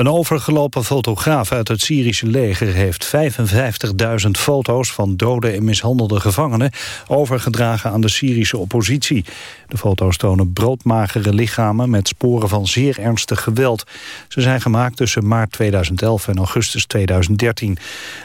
Een overgelopen fotograaf uit het Syrische leger heeft 55.000 foto's van dode en mishandelde gevangenen overgedragen aan de Syrische oppositie. De foto's tonen broodmagere lichamen met sporen van zeer ernstig geweld. Ze zijn gemaakt tussen maart 2011 en augustus 2013.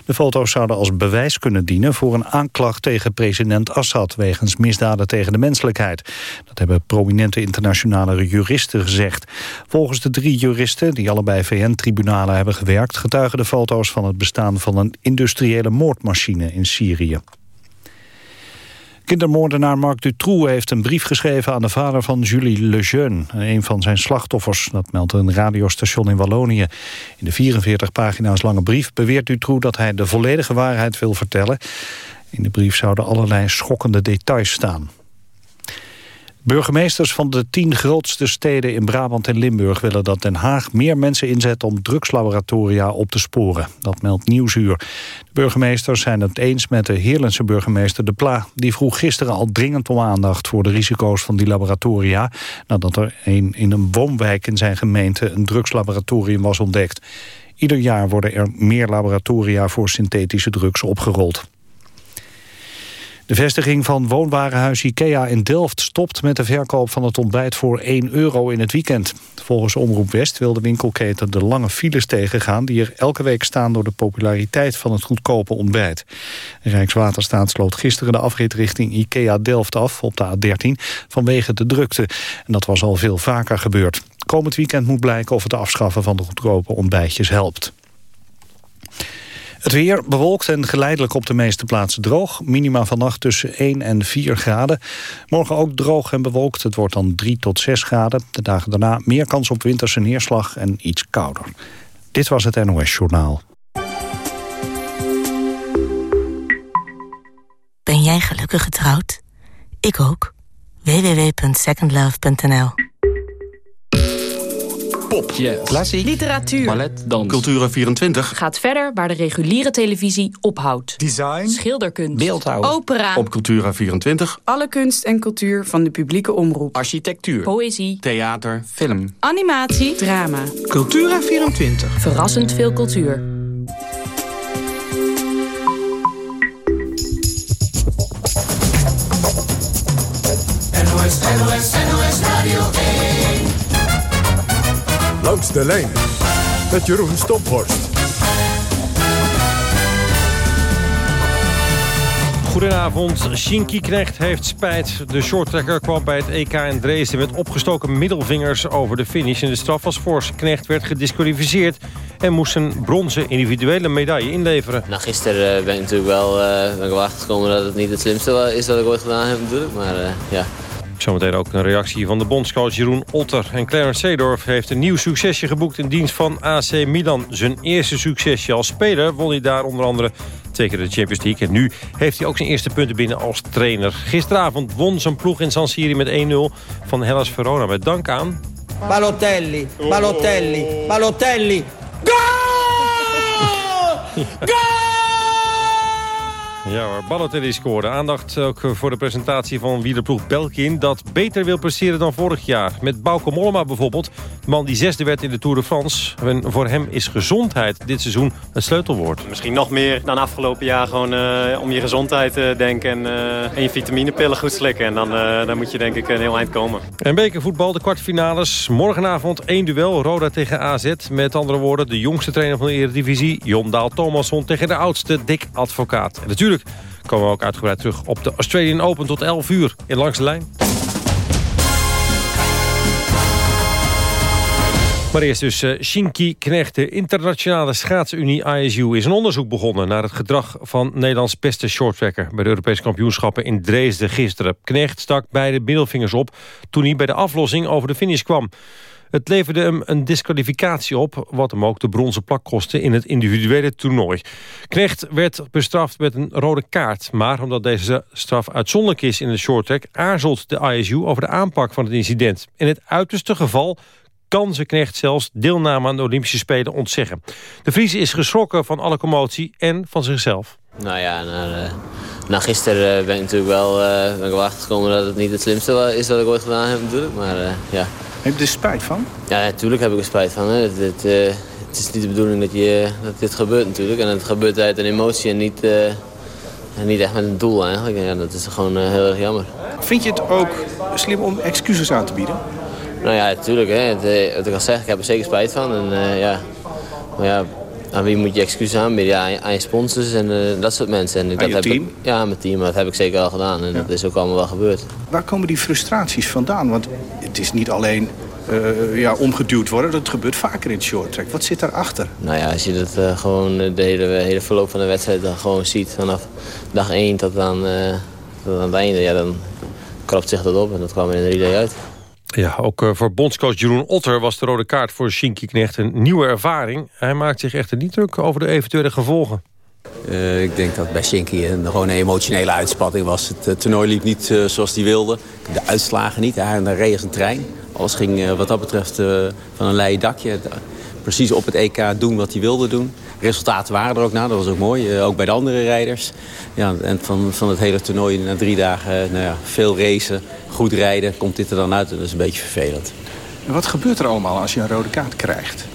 De foto's zouden als bewijs kunnen dienen voor een aanklacht tegen president Assad wegens misdaden tegen de menselijkheid. Dat hebben prominente internationale juristen gezegd. Volgens de drie juristen, die allebei VN-tribunalen hebben gewerkt... getuigen de foto's van het bestaan van een industriële moordmachine in Syrië. Kindermoordenaar Marc Dutroux heeft een brief geschreven aan de vader van Julie Lejeune, een van zijn slachtoffers. Dat meldt een radiostation in Wallonië. In de 44 pagina's lange brief beweert Dutroux dat hij de volledige waarheid wil vertellen. In de brief zouden allerlei schokkende details staan. Burgemeesters van de tien grootste steden in Brabant en Limburg willen dat Den Haag meer mensen inzet om drugslaboratoria op te sporen. Dat meldt Nieuwsuur. De burgemeesters zijn het eens met de Heerlense burgemeester De Pla. Die vroeg gisteren al dringend om aandacht voor de risico's van die laboratoria. Nadat er in een woonwijk in zijn gemeente een drugslaboratorium was ontdekt. Ieder jaar worden er meer laboratoria voor synthetische drugs opgerold. De vestiging van woonwarenhuis IKEA in Delft stopt met de verkoop van het ontbijt voor 1 euro in het weekend. Volgens Omroep West wil de winkelketen de lange files tegengaan die er elke week staan door de populariteit van het goedkope ontbijt. Rijkswaterstaat sloot gisteren de afrit richting IKEA Delft af op de A13 vanwege de drukte. En dat was al veel vaker gebeurd. Komend weekend moet blijken of het afschaffen van de goedkope ontbijtjes helpt. Het weer bewolkt en geleidelijk op de meeste plaatsen droog. Minima vannacht tussen 1 en 4 graden. Morgen ook droog en bewolkt. Het wordt dan 3 tot 6 graden. De dagen daarna meer kans op winterse neerslag en iets kouder. Dit was het NOS Journaal. Ben jij gelukkig getrouwd? Ik ook. www.secondlove.nl Pop, klassiek, literatuur, ballet, dans, Cultura24 gaat verder waar de reguliere televisie ophoudt. Design, schilderkunst, beeldhouw, opera, op Cultura24 alle kunst en cultuur van de publieke omroep. architectuur, poëzie, theater, film. Animatie, drama. Cultura24 verrassend veel cultuur. NOS, NOS, NOS Radio 1. Langs de lijn met Jeroen Stophorst. Goedenavond. Shinky Knecht heeft spijt. De shorttrekker kwam bij het EK in Dresden met opgestoken middelvingers over de finish. En de straf was fors. Knecht werd gedisqualificeerd en moest een bronzen individuele medaille inleveren. Nou, gisteren eh, ben ik natuurlijk wel uh, ben ik erachter gekomen dat het niet het slimste is wat ik ooit gedaan heb natuurlijk. Maar eh, ja, Zometeen ook een reactie van de bondscoach Jeroen Otter. En Clarence Seedorf heeft een nieuw succesje geboekt in dienst van AC Milan. Zijn eerste succesje als speler won hij daar onder andere twee keer de Champions League. En nu heeft hij ook zijn eerste punten binnen als trainer. Gisteravond won zijn ploeg in San Siri met 1-0 van Hellas Verona. Met dank aan... Balotelli, Balotelli, Balotelli. Goal! Ja hoor, Balotelli scoorde. Aandacht ook voor de presentatie van wielerploeg Belkin... dat beter wil presteren dan vorig jaar. Met Bauke Mollema bijvoorbeeld. De man die zesde werd in de Tour de France. En voor hem is gezondheid dit seizoen het sleutelwoord. Misschien nog meer dan afgelopen jaar gewoon eh, om je gezondheid te denken en, eh, en je vitaminepillen goed slikken. En dan, eh, dan moet je denk ik een heel eind komen. En bekervoetbal, de kwartfinales. Morgenavond één duel, Roda tegen AZ. Met andere woorden, de jongste trainer van de Eredivisie... Jon Daal Thomasson tegen de oudste Dick Advocaat. En natuurlijk komen we ook uitgebreid terug op de Australian Open tot 11 uur in Langs de Lijn. Maar eerst dus uh, Shinky Knecht. De internationale schaatsunie ISU is een onderzoek begonnen... naar het gedrag van Nederlands beste shorttracker... bij de Europese kampioenschappen in Dresden gisteren. Knecht stak beide middelvingers op toen hij bij de aflossing over de finish kwam. Het leverde hem een disqualificatie op... wat hem ook de bronzen plak kostte in het individuele toernooi. Knecht werd bestraft met een rode kaart. Maar omdat deze straf uitzonderlijk is in de shorttrack... aarzelt de ISU over de aanpak van het incident. In het uiterste geval kan ze Knecht zelfs deelname aan de Olympische Spelen ontzeggen. De Vries is geschrokken van alle commotie en van zichzelf. nou ja, na, eh, gisteren eh, ben ik natuurlijk wel eh, ben ik wel dat het niet het slimste is wat ik ooit gedaan heb natuurlijk. Maar ja, Heb je er spijt van? Ja, natuurlijk heb ik er spijt van. Hè. Het, het, uh, het, is niet de bedoeling dat, je, dat dit gebeurt natuurlijk. En het gebeurt uit een emotie en niet, uh, en niet echt met een doel eigenlijk. Ja, dat is gewoon uh, heel erg jammer. Vind je het ook slim om excuses aan te bieden? Nou ja, natuurlijk. Hè. Het, wat ik al zeg, ik heb er zeker spijt van. En, ja, maar ja, aan wie moet je excuses aanbieden? Ja, aan je sponsors en uh, dat soort mensen. En aan dat je heb team? Ik, ja, aan mijn team. Dat heb ik zeker al gedaan. En ja. dat is ook allemaal wel gebeurd. Waar komen die frustraties vandaan? Want het is niet alleen uh, ja, omgeduwd worden. Dat gebeurt vaker in het short track. Wat zit daarachter? Nou ja, als je dat uh, gewoon de hele, hele verloop van de wedstrijd dan gewoon ziet. Vanaf dag 1 tot aan, tot aan het einde. Ja, dan krapt zich dat op. En dat kwam er in de relay uit. Ja, ook uh, voor bondscoach Jeroen Otter was de rode kaart voor Shinky Knecht een nieuwe ervaring. Hij maakt zich echter niet druk over de eventuele gevolgen. Uh, ik denk dat bij Shinky een, gewoon een emotionele uitspanning was. Het uh, toernooi liep niet zoals hij wilde. De uitslagen niet. Hij reed als een trein. Alles ging wat dat betreft van een leien dakje. Precies op het EK doen wat hij wilde doen. Resultaten waren er ook na, dat was ook mooi. ook bij de andere rijders. Ja, en van, van het hele toernooi na drie dagen nou ja, veel racen, goed rijden, komt dit er dan uit. En dat is een beetje vervelend. En wat gebeurt er allemaal als je een rode kaart krijgt?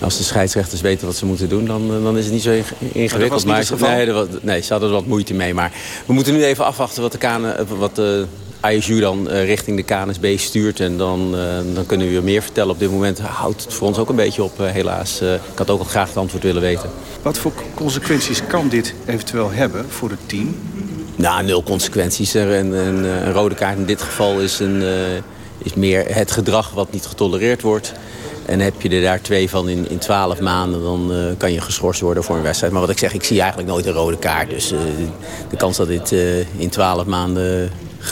Als de scheidsrechters weten wat ze moeten doen, dan, dan is het niet zo ingewikkeld. Maar, maar nee, was, nee, ze hadden er wat moeite mee. Maar we moeten nu even afwachten wat de, kane, wat de ISU dan uh, richting de KNSB stuurt. En dan, uh, dan kunnen we weer meer vertellen. Op dit moment houdt het voor ons ook een beetje op, uh, helaas. ik had ook al graag het antwoord willen weten. Wat voor consequenties kan dit eventueel hebben voor het team? Nou, nul consequenties. Een, een, een rode kaart in dit geval is, een, is meer het gedrag wat niet getolereerd wordt. En heb je er daar twee van in, in 12 maanden, dan uh, kan je geschorst worden voor een wedstrijd. Maar wat ik zeg, ik zie eigenlijk nooit een rode kaart. Dus uh, de kans dat dit in 12 maanden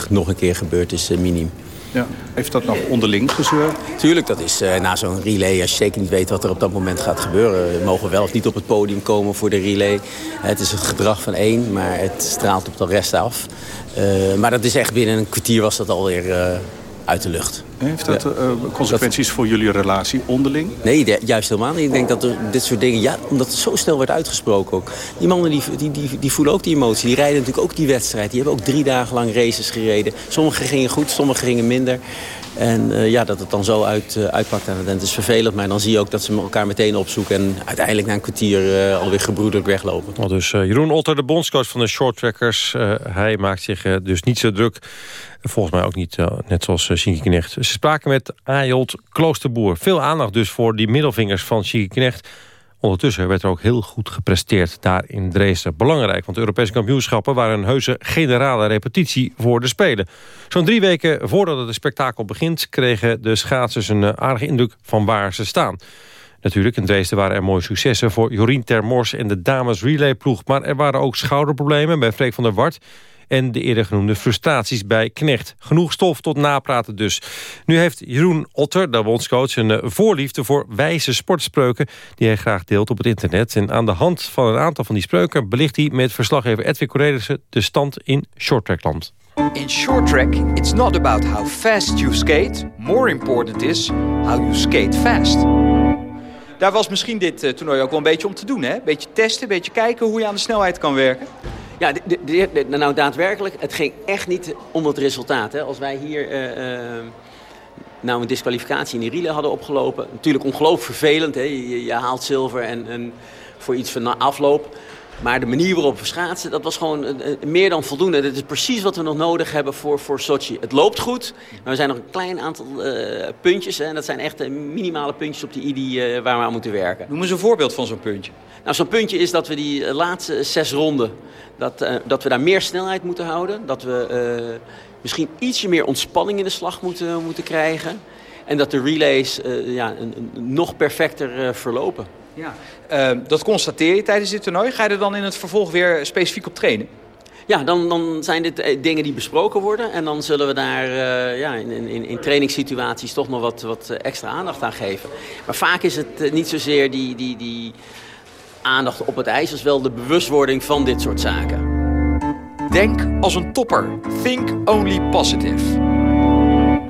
nog een keer gebeurt is minim. Ja. Heeft dat nog onderling gezeur? Tuurlijk, dat is na zo'n relay, als je zeker niet weet wat er op dat moment gaat gebeuren. We mogen wel of niet op het podium komen voor de relay. Het is het gedrag van één, maar het straalt op de rest af. maar dat is echt binnen een kwartier was dat alweer uit de lucht. Heeft dat ja. uh, consequenties dat... voor jullie relatie onderling? Nee, de, juist helemaal niet. Ik denk dat er dit soort dingen... Ja, omdat het zo snel werd uitgesproken ook. Die mannen die, die, die, die voelen ook die emotie. Die rijden natuurlijk ook die wedstrijd. Die hebben ook drie dagen lang races gereden. Sommige gingen goed, sommige gingen minder. En uh, ja, dat het dan zo uit, uh, uitpakt aan het is vervelend. Maar dan zie je ook dat ze elkaar meteen opzoeken. En uiteindelijk na een kwartier uh, alweer gebroedelijk weglopen. Oh, dus Jeroen Otter, de bondscoach van de shorttrackers. hij maakt zich dus niet zo druk. Volgens mij ook niet, net zoals Shinky Knecht. Ze spraken met Ajold Kloosterboer. Veel aandacht dus voor die middelvingers van Shinky Knecht. Ondertussen werd er ook heel goed gepresteerd daar in Dresden. Belangrijk, want de Europese kampioenschappen waren een heuse generale repetitie voor de Spelen. Zo'n drie weken voordat het spektakel begint... kregen de schaatsers een aardige indruk van waar ze staan. Natuurlijk, in Dresden waren er mooie successen voor Jorien Termors en de dames relayploeg. Maar er waren ook schouderproblemen bij Freek van der Wart en de eerder genoemde frustraties bij Knecht. Genoeg stof tot napraten dus. Nu heeft Jeroen Otter, de bondscoach, een voorliefde voor wijze sportspreuken... die hij graag deelt op het internet. En aan de hand van een aantal van die spreuken... belicht hij met verslaggever Edwin Cornelissen de stand in shorttrackland. In short track, it's not about how fast you skate. More important is how you skate fast. Daar was misschien dit uh, toernooi ook wel een beetje om te doen, hè? Beetje testen, beetje kijken hoe je aan de snelheid kan werken. Ja, de, de, de, nou daadwerkelijk, het ging echt niet om het resultaat. Hè. Als wij hier uh, uh, nou een disqualificatie in die relay hadden opgelopen... natuurlijk ongelooflijk vervelend, hè. Je, je haalt zilver en, en voor iets van afloop... Maar de manier waarop we schaatsen, dat was gewoon uh, meer dan voldoende. Dat is precies wat we nog nodig hebben voor, voor Sochi. Het loopt goed, maar er zijn nog een klein aantal uh, puntjes. Hè, en dat zijn echt minimale puntjes op de ID uh, waar we aan moeten werken. Noem eens een voorbeeld van zo'n puntje. Nou, zo'n puntje is dat we die laatste zes ronden... Dat, dat we daar meer snelheid moeten houden. Dat we misschien ietsje meer ontspanning in de slag moeten, moeten krijgen. En dat de relays ja, een, een nog perfecter verlopen. Ja, uh, dat constateer je tijdens dit toernooi. Ga je er dan in het vervolg weer specifiek op trainen? Ja, dan, dan zijn dit dingen die besproken worden. En dan zullen we daar uh, ja, in, in, in trainingssituaties toch nog wat, wat extra aandacht aan geven. Maar vaak is het niet zozeer die, die, die aandacht op het ijs... als wel de bewustwording van dit soort zaken. Denk als een topper. Think only positive.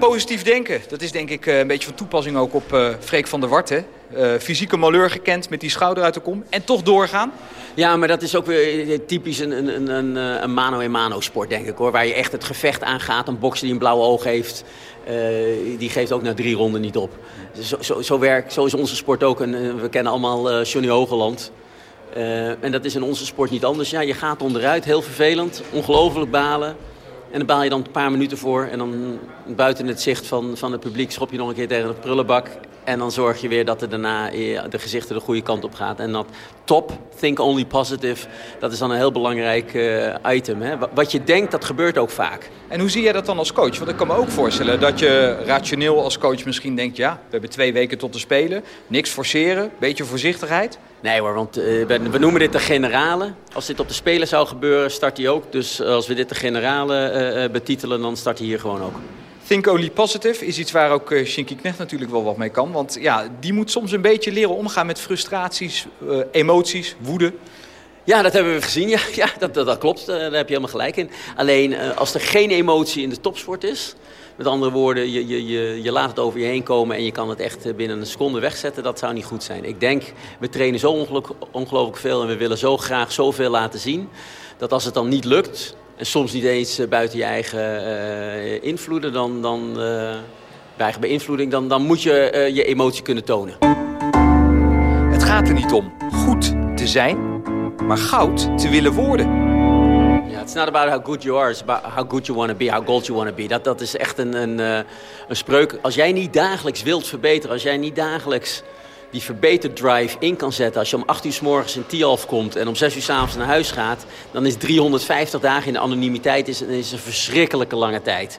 Positief denken. Dat is denk ik eh, een beetje van toepassing ook op uh, Freek van der Wart. Hè? Uh, fysieke malheur gekend met die schouder uit de kom. En toch doorgaan. Ja, maar dat is ook weer typisch een, een, een, een mano-in-mano sport, denk ik. hoor. Waar je echt het gevecht aangaat. Een bokser die een blauwe oog heeft, die geeft ook na drie ronden niet op. Zo, zo, zo, werkt, zo is onze sport ook. En, we kennen allemaal Johnny Hogeland. En dat is in onze sport niet anders. Ja, je gaat onderuit, heel vervelend, ongelooflijk balen. En dan baal je dan een paar minuten voor. En dan buiten het zicht van, van het publiek schop je nog een keer tegen de prullenbak. En dan zorg je weer dat er daarna de gezichten de goede kant op gaat. En dat top, think only positive, dat is dan een heel belangrijk uh, item. Hè? Wat je denkt, dat gebeurt ook vaak. En hoe zie jij dat dan als coach? Want ik kan me ook voorstellen dat je rationeel als coach misschien denkt... ja, we hebben twee weken tot te spelen, niks forceren, beetje voorzichtigheid. Nee hoor, want uh, we noemen dit de generale. Als dit op de Spelen zou gebeuren, start hij ook. Dus als we dit de generale uh, betitelen, dan start hij hier gewoon ook. Think Only Positive is iets waar ook uh, Shinky Knecht natuurlijk wel wat mee kan. Want ja, die moet soms een beetje leren omgaan met frustraties, uh, emoties, woede. Ja, dat hebben we gezien. Ja, ja dat, dat, klopt. Daar heb je helemaal gelijk in. Alleen als er geen emotie in de topsport is... Met andere woorden, je, je, je, je laat het over je heen komen... en je kan het echt binnen een seconde wegzetten. Dat zou niet goed zijn. Ik denk, we trainen zo ongelooflijk veel... en we willen zo graag zoveel laten zien... dat als het dan niet lukt en soms niet eens uh, buiten je eigen uh, invloeden, dan, dan, uh, bij eigen beïnvloeding, dan, dan moet je je emotie kunnen tonen. Het gaat er niet om goed te zijn, maar goud te willen worden. Yeah, it's not about how good you are, it's about how good you want to be, how gold you want to be. Dat, dat is echt een, een, een spreuk. Als jij niet dagelijks wilt verbeteren, als jij niet dagelijks die verbeterd drive in kan zetten. Als je om 8 uur s morgens in Tialf komt en om 6 uur s avonds naar huis gaat... dan is 350 dagen in de anonimiteit is, een verschrikkelijke lange tijd.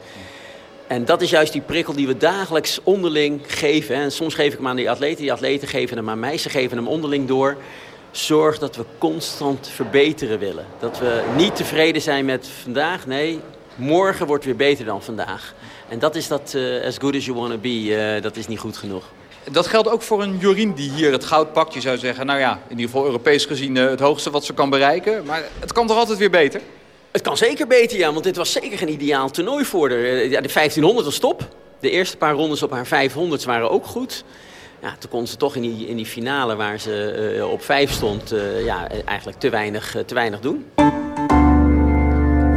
En dat is juist die prikkel die we dagelijks onderling geven. En soms geef ik hem aan die atleten, die atleten geven hem aan mij. Ze geven hem onderling door. Zorg dat we constant verbeteren willen. Dat we niet tevreden zijn met vandaag. Nee, morgen wordt weer beter dan vandaag. En dat is dat uh, as good as you want to be. Uh, dat is niet goed genoeg. Dat geldt ook voor een Jorien die hier het goud pakt. Je zou zeggen, nou ja, in ieder geval Europees gezien uh, het hoogste wat ze kan bereiken. Maar het kan toch altijd weer beter? Het kan zeker beter, ja. Want dit was zeker geen ideaal toernooi voor haar. Ja, de 1500 was top. De eerste paar rondes op haar 500 waren ook goed. Ja, toen kon ze toch in die, in die finale waar ze uh, op 5 stond... Uh, ja, eigenlijk te weinig, te weinig doen.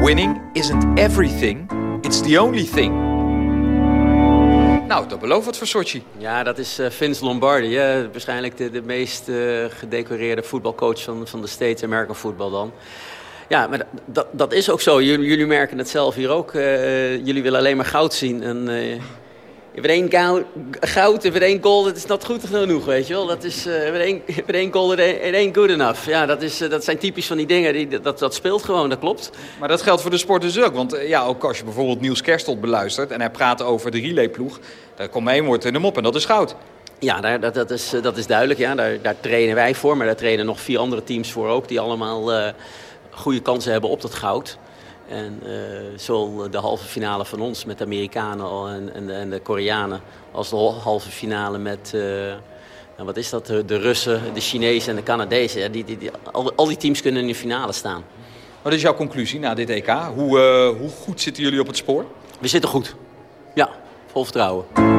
Winning isn't everything, it's the only thing. Nou, dat belooft wat voor Sochi. Ja, dat is uh, Vince Lombardi. Hè? Waarschijnlijk de, de meest uh, gedecoreerde voetbalcoach van, van de States American Football dan. Ja, maar dat, dat is ook zo. Jullie, jullie merken het zelf hier ook. Uh, jullie willen alleen maar goud zien. En, it ain't goud, it ain't gold, het is not goed genoeg, weet je wel. Dat is, uh, ain't gold, it ain't good enough. Ja, dat, is, uh, dat zijn typisch van die dingen, die, dat, dat speelt gewoon, dat klopt. Maar dat geldt voor de sport dus ook. Want uh, ja, ook als je bijvoorbeeld Niels Kerstot beluistert... en hij praat over de relayploeg, daar komt één woord in hem op en dat is goud. Ja, daar, dat, dat, is, dat is duidelijk. Ja. Daar, daar trainen wij voor, maar daar trainen nog vier andere teams voor ook... die allemaal goede kansen hebben op dat goud. En uh, zowel de halve finale van ons met de Amerikanen en, en, en de Koreanen... als de halve finale met, uh, nou, wat is dat, de Russen, de Chinezen en de Canadezen. Ja, die, die, die, al, al, die teams kunnen in de finale staan. Wat is jouw conclusie na dit EK? Hoe, uh, hoe goed zitten jullie op het spoor? We zitten goed. Ja, vol vertrouwen.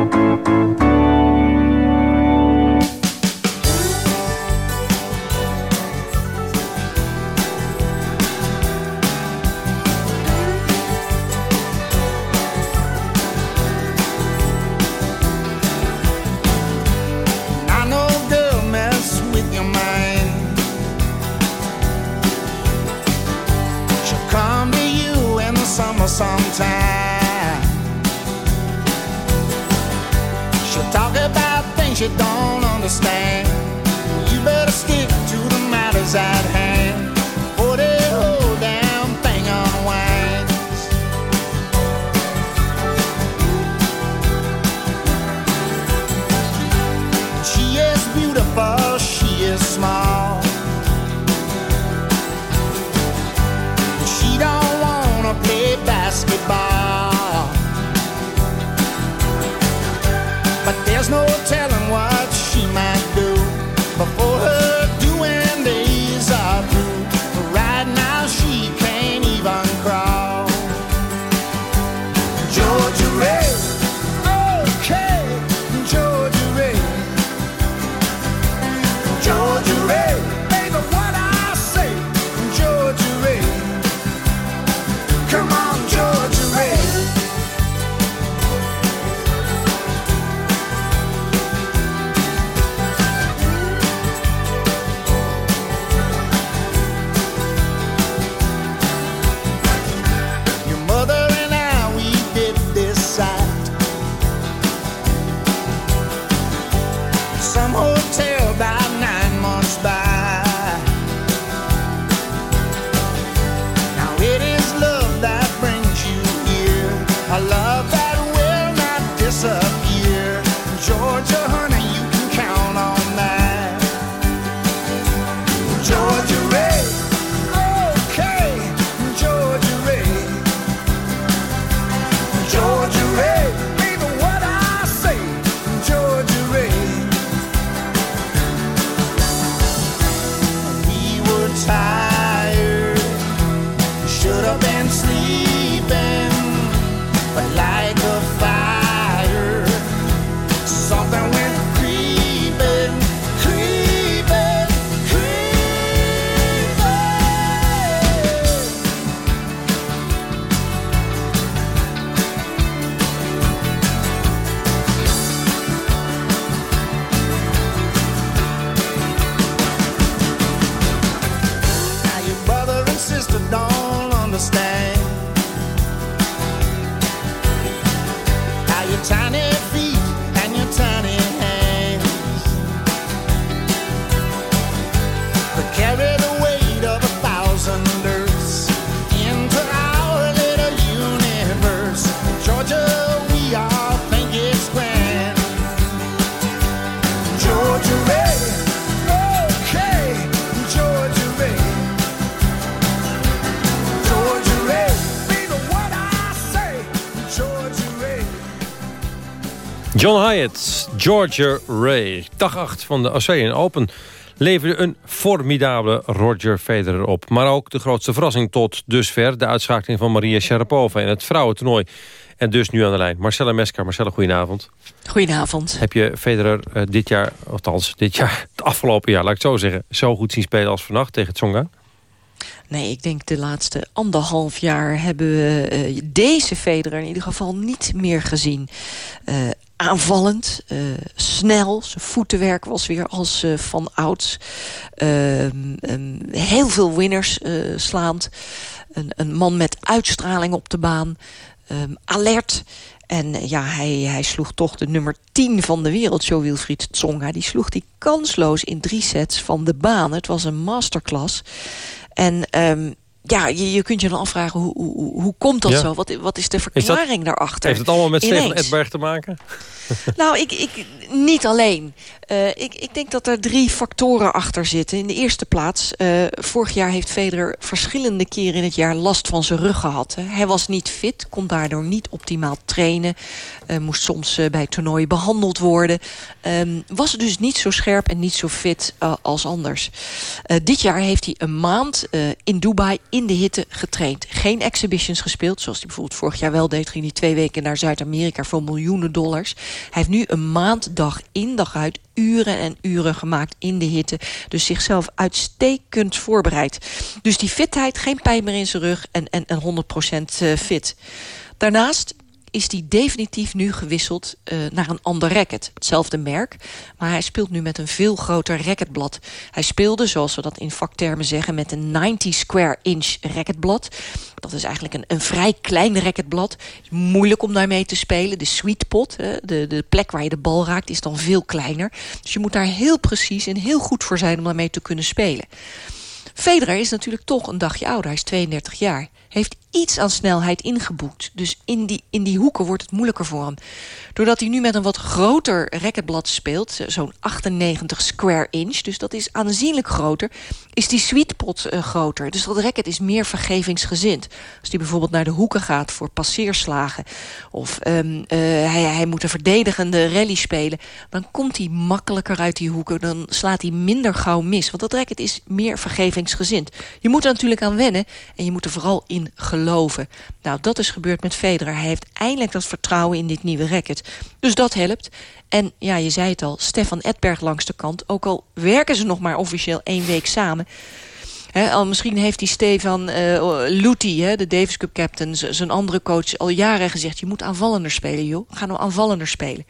John Hyatt, Georgia Ray. Dag 8 van de Australian Open leverde een formidabele Roger Federer op. Maar ook de grootste verrassing tot dusver... de uitschakeling van Maria Sharapova in het vrouwentoernooi. En dus nu aan de lijn. Marcella Mesker. Marcella, goedenavond. Goedenavond. Heb je Federer eh, dit jaar, althans dit jaar, het afgelopen jaar... laat ik het zo zeggen, zo goed zien spelen als vannacht tegen Tsonga? Nee, ik denk de laatste anderhalf jaar hebben we eh, deze Federer in ieder geval niet meer gezien. Eh, aanvallend, eh, snel, zijn voetenwerk was weer als eh, van ouds. Ehm, ehm, heel veel winners eh, slaand. Een, een man met uitstraling op de baan. Ehm, alert. En ja, hij, hij sloeg toch de nummer 10 van de wereld, Jo Wilfried Tsonga. Die sloeg die kansloos in drie sets van de baan. Het was een masterclass. En ehm, ja, je, je kunt je dan afvragen, hoe, hoe, hoe komt dat Ja. zo? Wat, wat is de Is dat- verklaring daarachter? Heeft het allemaal met Stefan Ineens. Edberg te maken? Nou, ik, ik, niet alleen. Eh, ik, ik denk dat er drie factoren achter zitten. In de eerste plaats, eh, vorig jaar heeft Federer verschillende keren in het jaar last van zijn rug gehad. hè. Hij was niet fit, kon daardoor niet optimaal trainen. eh, moest soms bij toernooien behandeld worden. Ehm, was dus niet zo scherp en niet zo fit als anders. Dit jaar heeft hij een maand in Dubai in de hitte getraind. Geen exhibitions gespeeld, zoals hij bijvoorbeeld vorig jaar wel deed. Ging hij twee weken naar Zuid-Amerika voor miljoenen dollars. Hij heeft nu een maand dag in dag uit uren en uren gemaakt in de hitte. Dus zichzelf uitstekend voorbereid. Dus die fitheid, geen pijn meer in zijn rug en, en, en 100% eh, fit. Daarnaast is hij definitief nu gewisseld eh, naar een ander racket. Hetzelfde merk, maar hij speelt nu met een veel groter racketblad. Hij speelde, zoals we dat in vaktermen zeggen... met een 90 square inch racketblad. Dat is eigenlijk een, een vrij klein racketblad. Moeilijk om daarmee te spelen. De sweet pot, de, de plek waar je de bal raakt, is dan veel kleiner. Dus je moet daar heel precies en heel goed voor zijn om daarmee te kunnen spelen. Federer is natuurlijk toch een dagje ouder. Hij is 32 jaar. Heeft iets aan snelheid ingeboekt. Dus in die, in die hoeken wordt het moeilijker voor hem. Doordat hij nu met een wat groter racketblad speelt... zo'n 98 square inch, dus dat is aanzienlijk groter... is die sweetpot eh, groter. Dus dat racket is meer vergevingsgezind. Als hij bijvoorbeeld naar de hoeken gaat voor passeerslagen... of ehm, eh, hij, hij moet een verdedigende rally spelen... dan komt hij makkelijker uit die hoeken. Dan slaat hij minder gauw mis. Want dat racket is meer vergevingsgezind. Je moet er natuurlijk aan wennen en je moet er vooral in geloven. Nou, dat is gebeurd met Federer. Hij heeft eindelijk dat vertrouwen in dit nieuwe racket. Dus dat helpt. En ja, je zei het al, Stefan Edberg langs de kant. Ook al werken ze nog maar officieel één week samen... Al misschien heeft die Stefan uh, Luti, hè, de Davis Cup captain, zijn andere coach, al jaren gezegd: je moet aanvallender spelen, joh. Ga nou aanvallender spelen.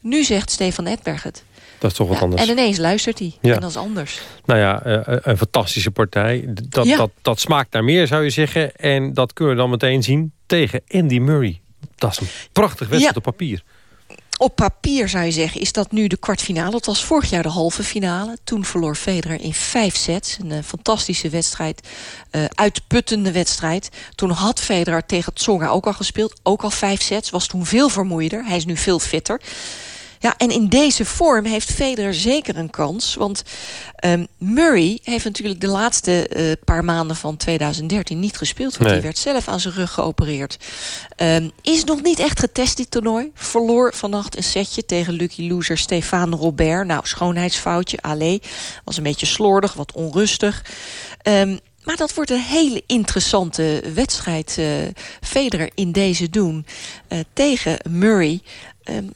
Nu zegt Stefan Edberg het. Dat is toch wat Ja, anders. en ineens luistert hij. Ja. En dat is anders. Nou ja, eh, een fantastische partij. Dat, Ja. dat, dat smaakt naar meer, zou je zeggen. En dat kunnen we dan meteen zien tegen Andy Murray. Dat is een prachtig wedstrijd op papier. Op papier zou je zeggen, is dat nu de kwartfinale. Het was vorig jaar de halve finale. Toen verloor Federer in vijf sets. Een eh, fantastische wedstrijd. eh, uitputtende wedstrijd. Toen had Federer tegen Tsonga ook al gespeeld. Ook al vijf sets. Was toen veel vermoeider. Hij is nu veel fitter. Ja, en in deze vorm heeft Federer zeker een kans. Want ehm, Murray heeft natuurlijk de laatste eh, paar maanden van 2013 niet gespeeld. Want Nee. hij werd zelf aan zijn rug geopereerd. Ehm, is nog niet echt getest dit toernooi. Verloor vannacht een setje tegen lucky loser Stefan Robert. Nou, schoonheidsfoutje, allee. Was een beetje slordig, wat onrustig. Ehm, maar dat wordt een hele interessante wedstrijd. eh Federer in deze doen eh, tegen Murray.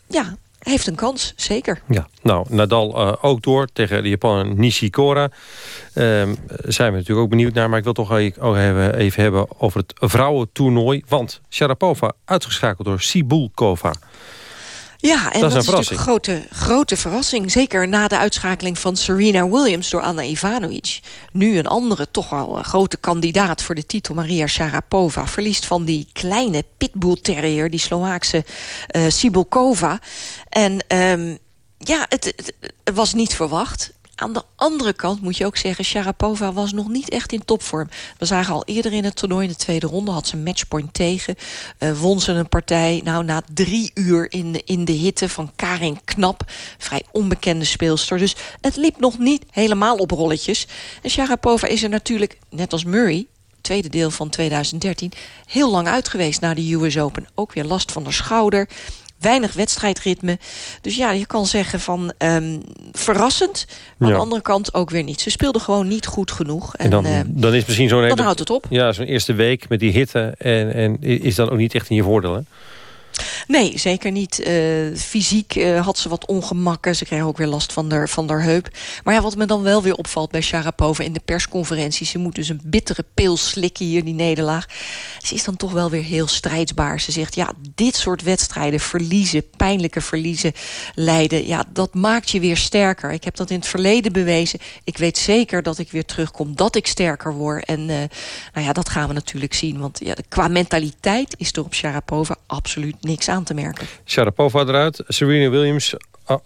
Ja, heeft een kans, zeker. Ja, nou, Nadal eh, ook door tegen de Japaner Nishikora. Ehm zijn we natuurlijk ook benieuwd naar. Maar ik wil toch ook even, even hebben over het vrouwentoernooi. Want Sharapova uitgeschakeld door Sibulkova. Ja, en Dat dat, is natuurlijk een grote, grote verrassing. Zeker na de uitschakeling van Serena Williams door Anna Ivanovic. Nu een andere, toch wel een grote kandidaat voor de titel, Maria Sharapova. Verliest van die kleine pitbull terrier, die Slovaakse uh, Sibulkova. En um, ja, het, het was niet verwacht. Aan de andere kant moet je ook zeggen... Sharapova was nog niet echt in topvorm. We zagen al eerder in het toernooi, in de tweede ronde... had ze een matchpoint tegen. Uh, won ze een partij nou, na drie uur in de, in de hitte van Karin Knap. Vrij onbekende speelster. Dus het liep nog niet helemaal op rolletjes. En Sharapova is er natuurlijk, net als Murray tweede deel van 2013... heel lang uit geweest na de US Open. Ook weer last van de schouder weinig wedstrijdritme. Dus ja, je kan zeggen van um, verrassend. Ja. aan de andere kant ook weer niet. Ze speelden gewoon niet goed genoeg. En, en dan, uh, dan is misschien zo'n Dan houdt het op. Ja, zo'n eerste week met die hitte. En, en is dan ook niet echt in je voordeel, hè? Nee, zeker niet. Uh, fysiek uh, had ze wat ongemakken. Ze kreeg ook weer last van haar, van heup. Maar ja, wat me dan wel weer opvalt bij Sharapova in de persconferentie... ze moet dus een bittere pil slikken hier, die nederlaag. Ze is dan toch wel weer heel strijdbaar. Ze zegt, ja, dit soort wedstrijden, verliezen, pijnlijke verliezen, lijden... ja, dat maakt je weer sterker. Ik heb dat in het verleden bewezen. Ik weet zeker dat ik weer terugkom, dat ik sterker word. En uh, nou ja, dat gaan we natuurlijk zien. Want ja, qua mentaliteit is er op Sharapova absoluut niks aan te merken. Sharapova eruit, Serena Williams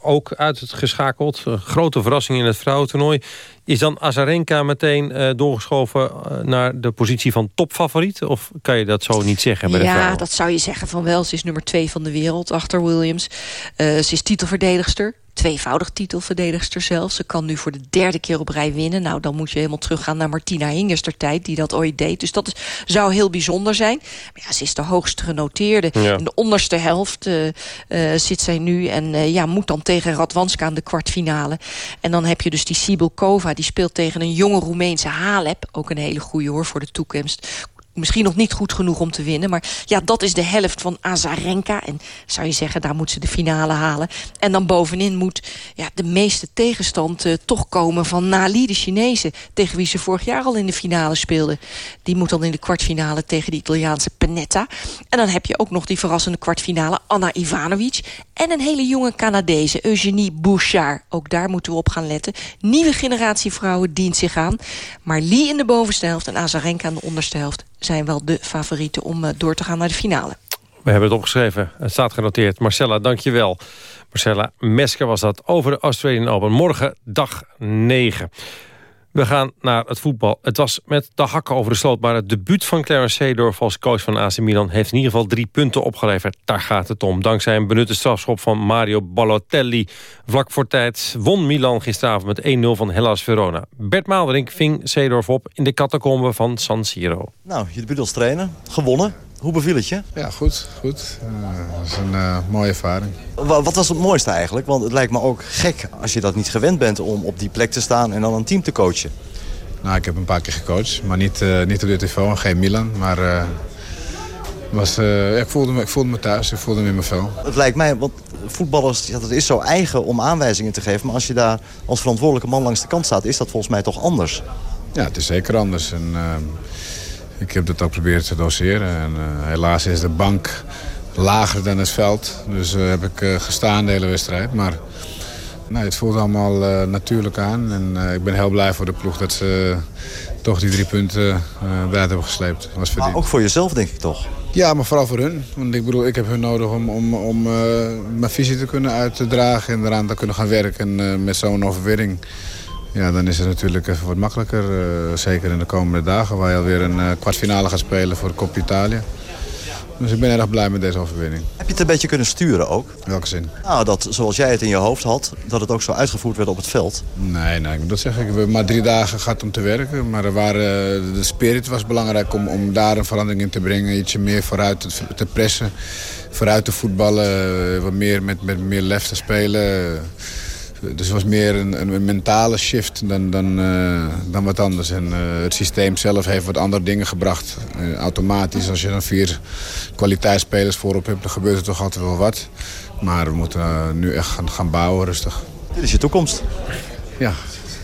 ook uit het geschakeld. Grote verrassing in het vrouwentoernooi. Is dan Azarenka meteen uh, doorgeschoven uh, naar de positie van topfavoriet? Of kan je dat zo niet zeggen bij de ja, vrouwen? dat zou je zeggen van wel. Ze is nummer twee van de wereld achter Williams. Uh, ze is titelverdedigster tweevoudig titelverdedigster zelf. Ze kan nu voor de derde keer op rij winnen. Nou, dan moet je helemaal teruggaan naar Martina Hingers ter tijd... die dat ooit deed. Dus dat is, zou heel bijzonder zijn. Maar ja, ze is de hoogst genoteerde. Ja. In de onderste helft uh, uh, zit zij nu... en uh, ja, moet dan tegen Radwanska aan de kwartfinale. En dan heb je dus die Sibylkova... die speelt tegen een jonge Roemeense Halep. Ook een hele goede hoor voor de toekomst misschien nog niet goed genoeg om te winnen. Maar ja, dat is de helft van Azarenka. En zou je zeggen, daar moet ze de finale halen. En dan bovenin moet ja, de meeste tegenstand uh, toch komen van Nali, de Chinese. Tegen wie ze vorig jaar al in de finale speelde. Die moet dan in de kwartfinale tegen de Italiaanse Panetta. En dan heb je ook nog die verrassende kwartfinale Anna Ivanovic. En een hele jonge Canadese, Eugenie Bouchard. Ook daar moeten we op gaan letten. Nieuwe generatie vrouwen dient zich aan. Maar Lee in de bovenste helft en Azarenka aan de onderste helft zijn wel de favorieten om uh, door te gaan naar de finale. We hebben het opgeschreven. Het staat genoteerd. Marcella, dank je wel. Marcella Mesker was dat over de Australian Open. Morgen dag 9. We gaan naar het voetbal. Het was met de hakken over de sloot... maar het debuut van Clarence Seedorf als coach van AC Milan... heeft in ieder geval drie punten opgeleverd. Daar gaat het om. Dankzij een benutte strafschop van Mario Balotelli. Vlak voor tijd won Milan gisteravond met 1-0 van Hellas Verona. Bert Maalderink ving Seedorf op in de catacombe van San Siro. Nou, je debuut als trainer. Gewonnen. Hoe beviel het je? Ja, goed. goed. Uh, dat is een uh, mooie ervaring. Wat, wat was het mooiste eigenlijk? Want het lijkt me ook gek als je dat niet gewend bent om op die plek te staan en dan een team te coachen. Nou, ik heb een paar keer gecoacht, maar niet, uh, niet op dit niveau, geen Milan. Maar was, ja, ik, voelde me, ik voelde me thuis, ik voelde me in mijn vel. Het lijkt mij, want voetballers, ja, dat is zo eigen om aanwijzingen te geven. Maar als je daar als verantwoordelijke man langs de kant staat, is dat volgens mij toch anders? Ja, het is zeker anders. En, ik heb dat ook proberen te doseren. En uh, helaas is de bank lager dan het veld. Dus uh, heb ik uh, gestaan de hele wedstrijd. Maar nee, het voelt allemaal natuurlijk aan. En ik ben heel blij voor de ploeg dat ze toch die drie punten eruit hebben gesleept. Was maar ook voor jezelf denk ik toch? Ja, maar vooral voor hun. Want ik bedoel, ik heb hun nodig om, om, om mijn visie te kunnen uitdragen... en eraan te kunnen gaan werken. En met zo'n overwinning ja, dan is het natuurlijk even wat makkelijker. Uh, zeker in de komende dagen waar je alweer een uh, kwartfinale gaat spelen voor de Coppa Italia. Dus ik ben erg blij met deze overwinning. Heb je het een beetje kunnen sturen ook? In welke zin? Nou, dat zoals jij het in je hoofd had, dat het ook zo uitgevoerd werd op het veld. Nee, nee dat zeg ik. We hebben maar drie dagen gehad om te werken. Maar er waren, de spirit was belangrijk om, om daar een verandering in te brengen. Ietsje meer vooruit te, te pressen, vooruit te voetballen. Wat meer met, met meer lef te spelen. Dus het was meer een, een mentale shift dan, dan, uh, dan wat anders. En uh, het systeem zelf heeft wat andere dingen gebracht. Uh, automatisch, als je dan vier kwaliteitsspelers voorop hebt... dan gebeurt er toch altijd wel wat. Maar we moeten nu echt gaan, gaan bouwen, rustig. Dit is je toekomst. Ja,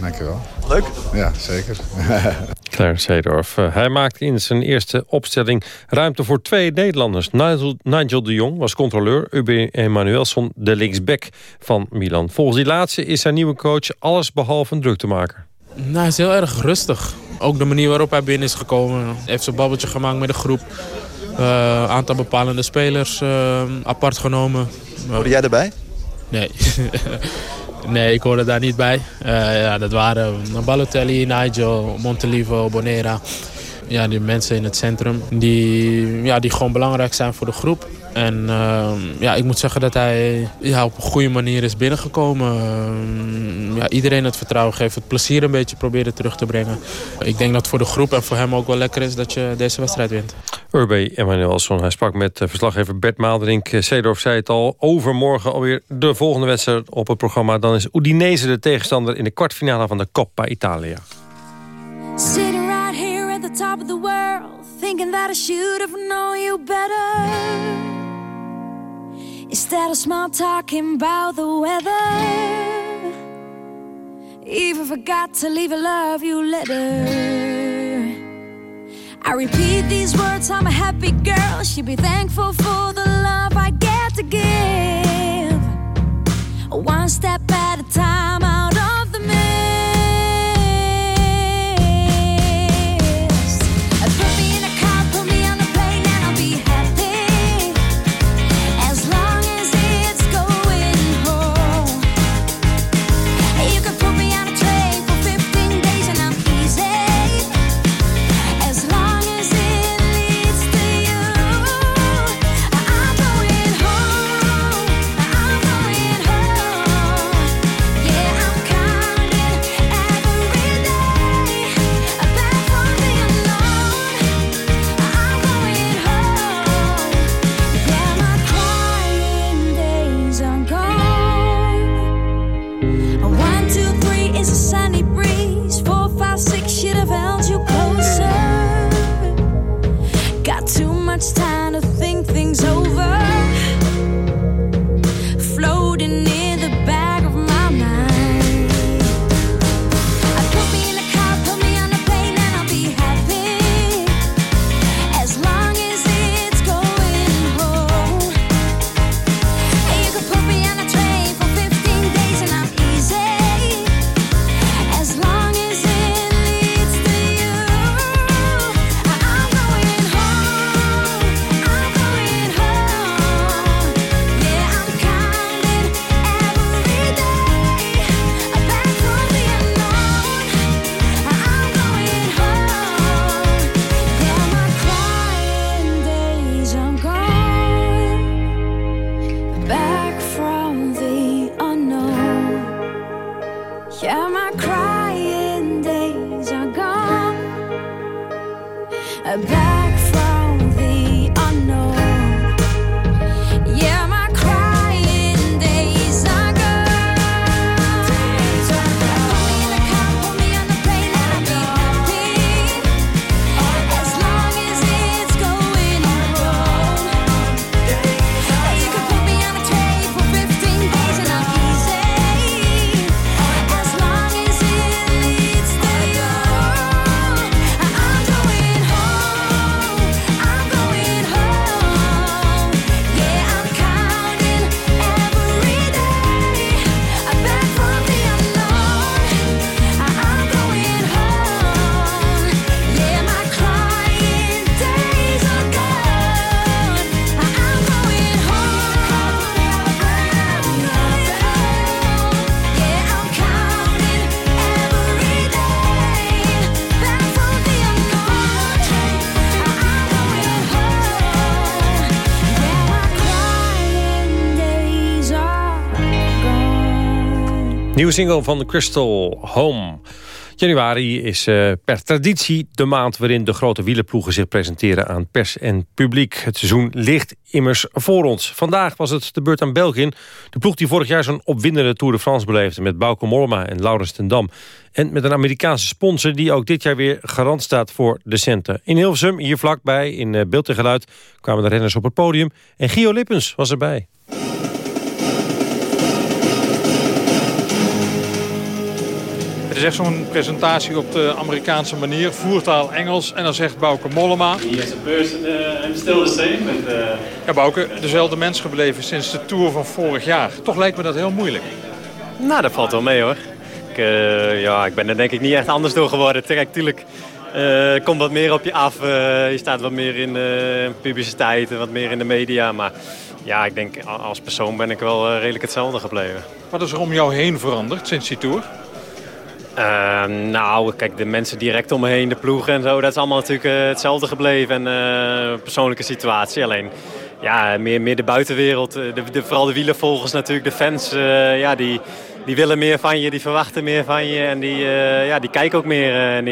dankjewel. Leuk? Ja, zeker. Clarence Seedorf. Uh, hij maakte in zijn eerste opstelling ruimte voor twee Nederlanders. Nigel, Nigel de Jong was controleur. Ubi Emanuelson de linksback van Milan. Volgens die laatste is zijn nieuwe coach alles behalve een druk te maken. Nou, hij is heel erg rustig. Ook de manier waarop hij binnen is gekomen. Hij heeft zijn babbeltje gemaakt met de groep. Een uh, aantal bepalende spelers uh, apart genomen. Hoorde jij erbij? Nee. nee, ik hoorde daar niet bij. Uh, ja, dat waren Balotelli, Nigel, Montelivo, Bonera. Ja, die mensen in het centrum die, ja, die gewoon belangrijk zijn voor de groep. En uh, ja, ik moet zeggen dat hij ja, op een goede manier is binnengekomen. Uh, ja, iedereen het vertrouwen geeft, het plezier een beetje proberen terug te brengen. Ik denk dat het voor de groep en voor hem ook wel lekker is dat je deze wedstrijd wint. Urbe Emanuelson, hij sprak met verslaggever Bert Maalderink. Seedorf zei het al, overmorgen alweer de volgende wedstrijd op het programma. Dan is Udinese de tegenstander in de kwartfinale van de Coppa Italia. Sitting right here at the top of the world Thinking that I should have known you better Instead of small talking about the weather? Even forgot to leave a love you letter. I repeat these words, I'm a happy girl. Should be thankful for the love I get to give. One step at a time out too much time to think things over. Nieuwe single van Crystal Home. Januari is eh, per traditie de maand waarin de grote wielerploegen zich presenteren aan pers en publiek. Het seizoen ligt immers voor ons. Vandaag was het de beurt aan België. De ploeg die vorig jaar zo'n opwindende Tour de France beleefde met Bauke Mollema en Laurens ten Dam. En met een Amerikaanse sponsor die ook dit jaar weer garant staat voor de centen. In Hilversum, hier vlakbij, in eh, beeld en geluid, kwamen de renners op het podium. En Gio Lippens was erbij. Zegt zo'n presentatie op de Amerikaanse manier, voertaal Engels. En dan zegt Bouke Mollema... Yes, a person, uh, I'm still the same, but... Uh... Ja, Bouke, dezelfde mens gebleven sinds de Tour van vorig jaar. Toch lijkt me dat heel moeilijk. Nou, dat valt wel mee hoor. Ik, uh, ja, ik ben er denk ik niet echt anders door geworden. Kijk, tuurlijk uh, komt wat meer op je af. Uh, je staat wat meer in publiciteit en wat meer in de media. Maar ja, ik denk als persoon ben ik wel redelijk hetzelfde gebleven. Wat is er om jou heen veranderd sinds die Tour? Uh, nou, kijk, de mensen direct om me heen, de ploegen en zo, dat is allemaal natuurlijk uh, hetzelfde gebleven. En uh, persoonlijke situatie. Alleen, ja, meer, meer de buitenwereld, de, de, vooral de wielervolgers natuurlijk, de fans, ja, die, die willen meer van je, die verwachten meer van je. En die, ja, die kijken ook meer,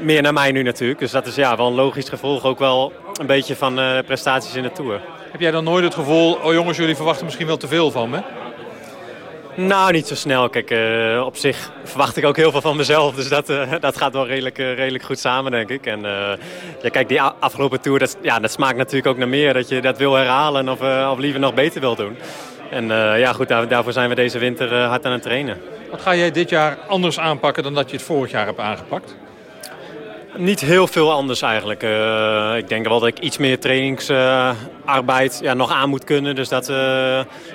meer naar mij nu natuurlijk. Dus dat is ja, wel een logisch gevolg ook wel een beetje van prestaties in de Tour. Heb jij dan nooit het gevoel, oh jongens, jullie verwachten misschien wel te veel van me? Nou, niet zo snel. Kijk, uh, op zich verwacht ik ook heel veel van mezelf. Dus dat, uh, dat gaat wel redelijk, uh, redelijk goed samen, denk ik. En ja, kijk, die afgelopen Tour, dat, ja, dat smaakt natuurlijk ook naar meer. Dat je dat wil herhalen of, of liever nog beter wil doen. En ja, goed, daar, daarvoor zijn we deze winter hard aan het trainen. Wat ga jij dit jaar anders aanpakken dan dat je het vorig jaar hebt aangepakt? Niet heel veel anders eigenlijk. Uh, ik denk wel dat ik iets meer trainingsarbeid ja, nog aan moet kunnen. Dus dat uh,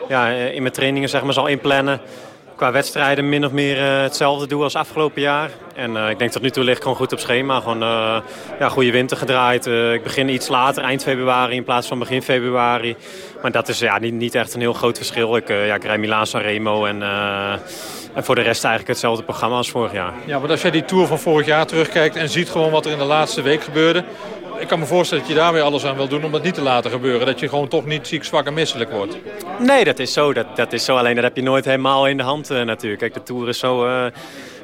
ja, in mijn trainingen zeg maar, zal inplannen. Qua wedstrijden min of meer hetzelfde doe als afgelopen jaar. En ik denk tot nu toe ligt gewoon goed op schema. Gewoon ja, goede winter gedraaid. ik begin iets later, eind februari in plaats van begin februari. Maar dat is ja, niet, niet echt een heel groot verschil. Ik, ja, ik rij Milaan Sanremo en... En voor de rest eigenlijk hetzelfde programma als vorig jaar. Ja, maar als jij die Tour van vorig jaar terugkijkt en ziet gewoon wat er in de laatste week gebeurde. Ik kan me voorstellen dat je daar weer alles aan wil doen om dat niet te laten gebeuren. Dat je gewoon toch niet ziek, zwak en misselijk wordt. Nee, dat is zo. Dat, dat is zo. Alleen dat heb je nooit helemaal in de hand uh, natuurlijk. Kijk, de Tour is zo... Uh,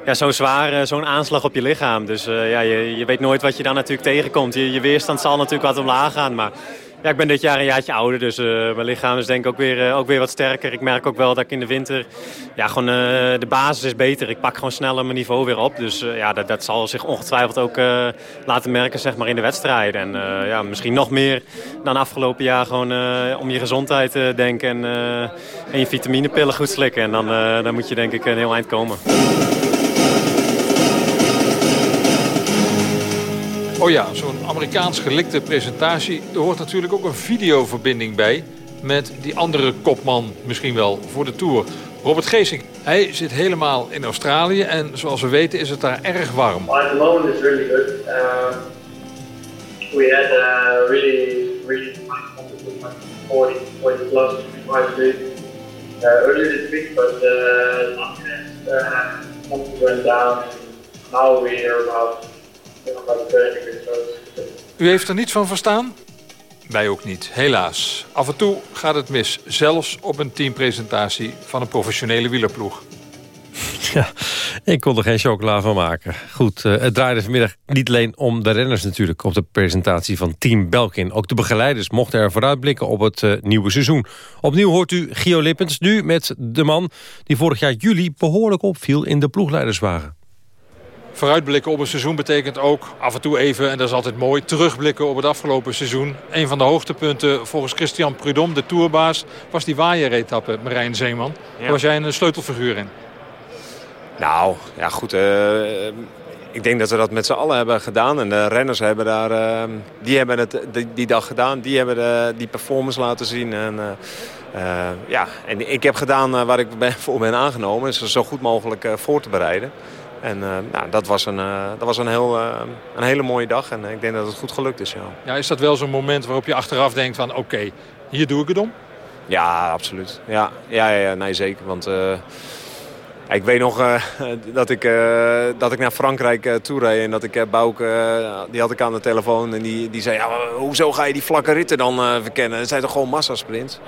ja, zo zwaar, uh, zo'n aanslag op je lichaam. Dus ja, je, je weet nooit wat je dan natuurlijk tegenkomt. Je, je weerstand zal natuurlijk wat omlaag gaan, maar ja, ik ben dit jaar een jaartje ouder, dus uh, mijn lichaam is denk ik ook weer, uh, ook weer wat sterker. Ik merk ook wel dat ik in de winter, ja, gewoon uh, de basis is beter. Ik pak gewoon sneller mijn niveau weer op. Dus ja, dat, dat zal zich ongetwijfeld ook laten merken zeg maar, in de wedstrijden. En ja, misschien nog meer dan afgelopen jaar gewoon om je gezondheid te denken en, en je vitaminepillen goed slikken. En dan, dan moet je denk ik een heel eind komen. Oh ja, zo'n Amerikaans gelikte presentatie. Er hoort natuurlijk ook een videoverbinding bij... met die andere kopman misschien wel voor de Tour. Robert Geesink, hij zit helemaal in Australië... en zoals we weten is het daar erg warm. At the moment it's really good. Uh, we had a really, really 40, 40 plus quite big uh, earlier this week, but uh, uh, went down. Now we are about u heeft er niets van verstaan? Wij ook niet, helaas. Af en toe gaat het mis, zelfs op een teampresentatie van een professionele wielerploeg. Ja, ik kon er geen chocola van maken. Goed, uh, het draaide vanmiddag niet alleen om de renners natuurlijk... op de presentatie van Team Belkin. Ook de begeleiders mochten er vooruitblikken op het uh, nieuwe seizoen. Opnieuw hoort u Gio Lippens, nu met de man... die vorig jaar juli behoorlijk opviel in de ploegleiderswagen. Vooruitblikken op een seizoen betekent ook af en toe even, en dat is altijd mooi, terugblikken op het afgelopen seizoen. Een van de hoogtepunten volgens Christian Prudhomme, de tourbaas, was die waaieretappe, Marijn Zeeman. Ja. Daar was jij een sleutelfiguur in. Nou, ja goed. Uh, ik denk dat we dat met z'n allen hebben gedaan. En de renners hebben daar, uh, die hebben het die, die, dag gedaan. Die hebben de, die performance laten zien. En, uh, ja, en ik heb gedaan waar ik voor ben aangenomen. Is zo goed mogelijk voor te bereiden. En uh, nou, dat was, een, uh, dat was een, heel, uh, een hele mooie dag en ik denk dat het goed gelukt is. Ja, ja is dat wel zo'n moment waarop je achteraf denkt van oké, okay, hier doe ik het om? Ja, absoluut. Ja, ja, ja nee zeker. Want ik weet nog dat, ik, dat ik naar Frankrijk toe reed en dat ik Bouke, die had ik aan de telefoon en die, die zei, ja, hoezo ga je die vlakke ritten dan verkennen? Het zijn toch gewoon massasprints?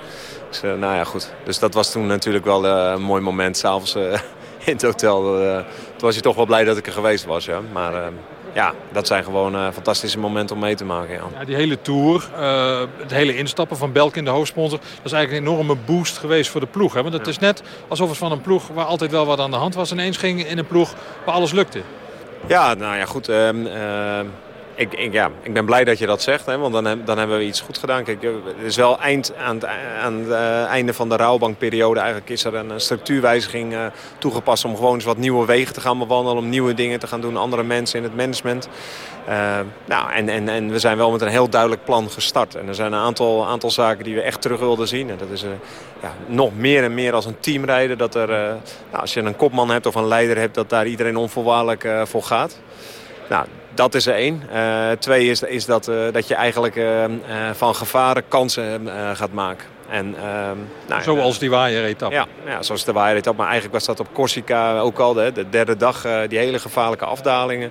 Dus, nou ja, goed. Dus dat was toen natuurlijk wel een mooi moment, s'avonds in het hotel. Uh, toen was je toch wel blij dat ik er geweest was. Ja. Maar uh, ja, dat zijn gewoon uh, fantastische momenten om mee te maken. Ja. ja die hele tour, het hele instappen van Belkin, de hoofdsponsor... dat is eigenlijk een enorme boost geweest voor de ploeg. Hè? Want het ja. is net alsof het van een ploeg waar altijd wel wat aan de hand was... ineens ging in een ploeg waar alles lukte. Ja, nou ja, goed. Ik, ik, ja, ik ben blij dat je dat zegt, hè, want dan, dan hebben we iets goed gedaan. Kijk, het is wel eind, aan het aan eh, einde van de rouwbankperiode. Eigenlijk is er een structuurwijziging eh, toegepast om gewoon eens wat nieuwe wegen te gaan bewandelen. Om nieuwe dingen te gaan doen, andere mensen in het management. Eh, nou, en, en, en we zijn wel met een heel duidelijk plan gestart. En er zijn een aantal, aantal zaken die we echt terug wilden zien. En dat is ja, nog meer en meer als een team rijden. Dat er, nou, als je een kopman hebt of een leider hebt, dat daar iedereen onvoorwaardelijk voor gaat. Nou, dat is er één. Eh, twee is, is dat, eh, dat je eigenlijk eh, van gevaren kansen gaat maken. En, ehm, nou, Zoals die waaieretappe. ja, ja, zoals de waaieretappe. Maar eigenlijk was dat op Corsica ook al. De, de derde dag, die hele gevaarlijke afdalingen.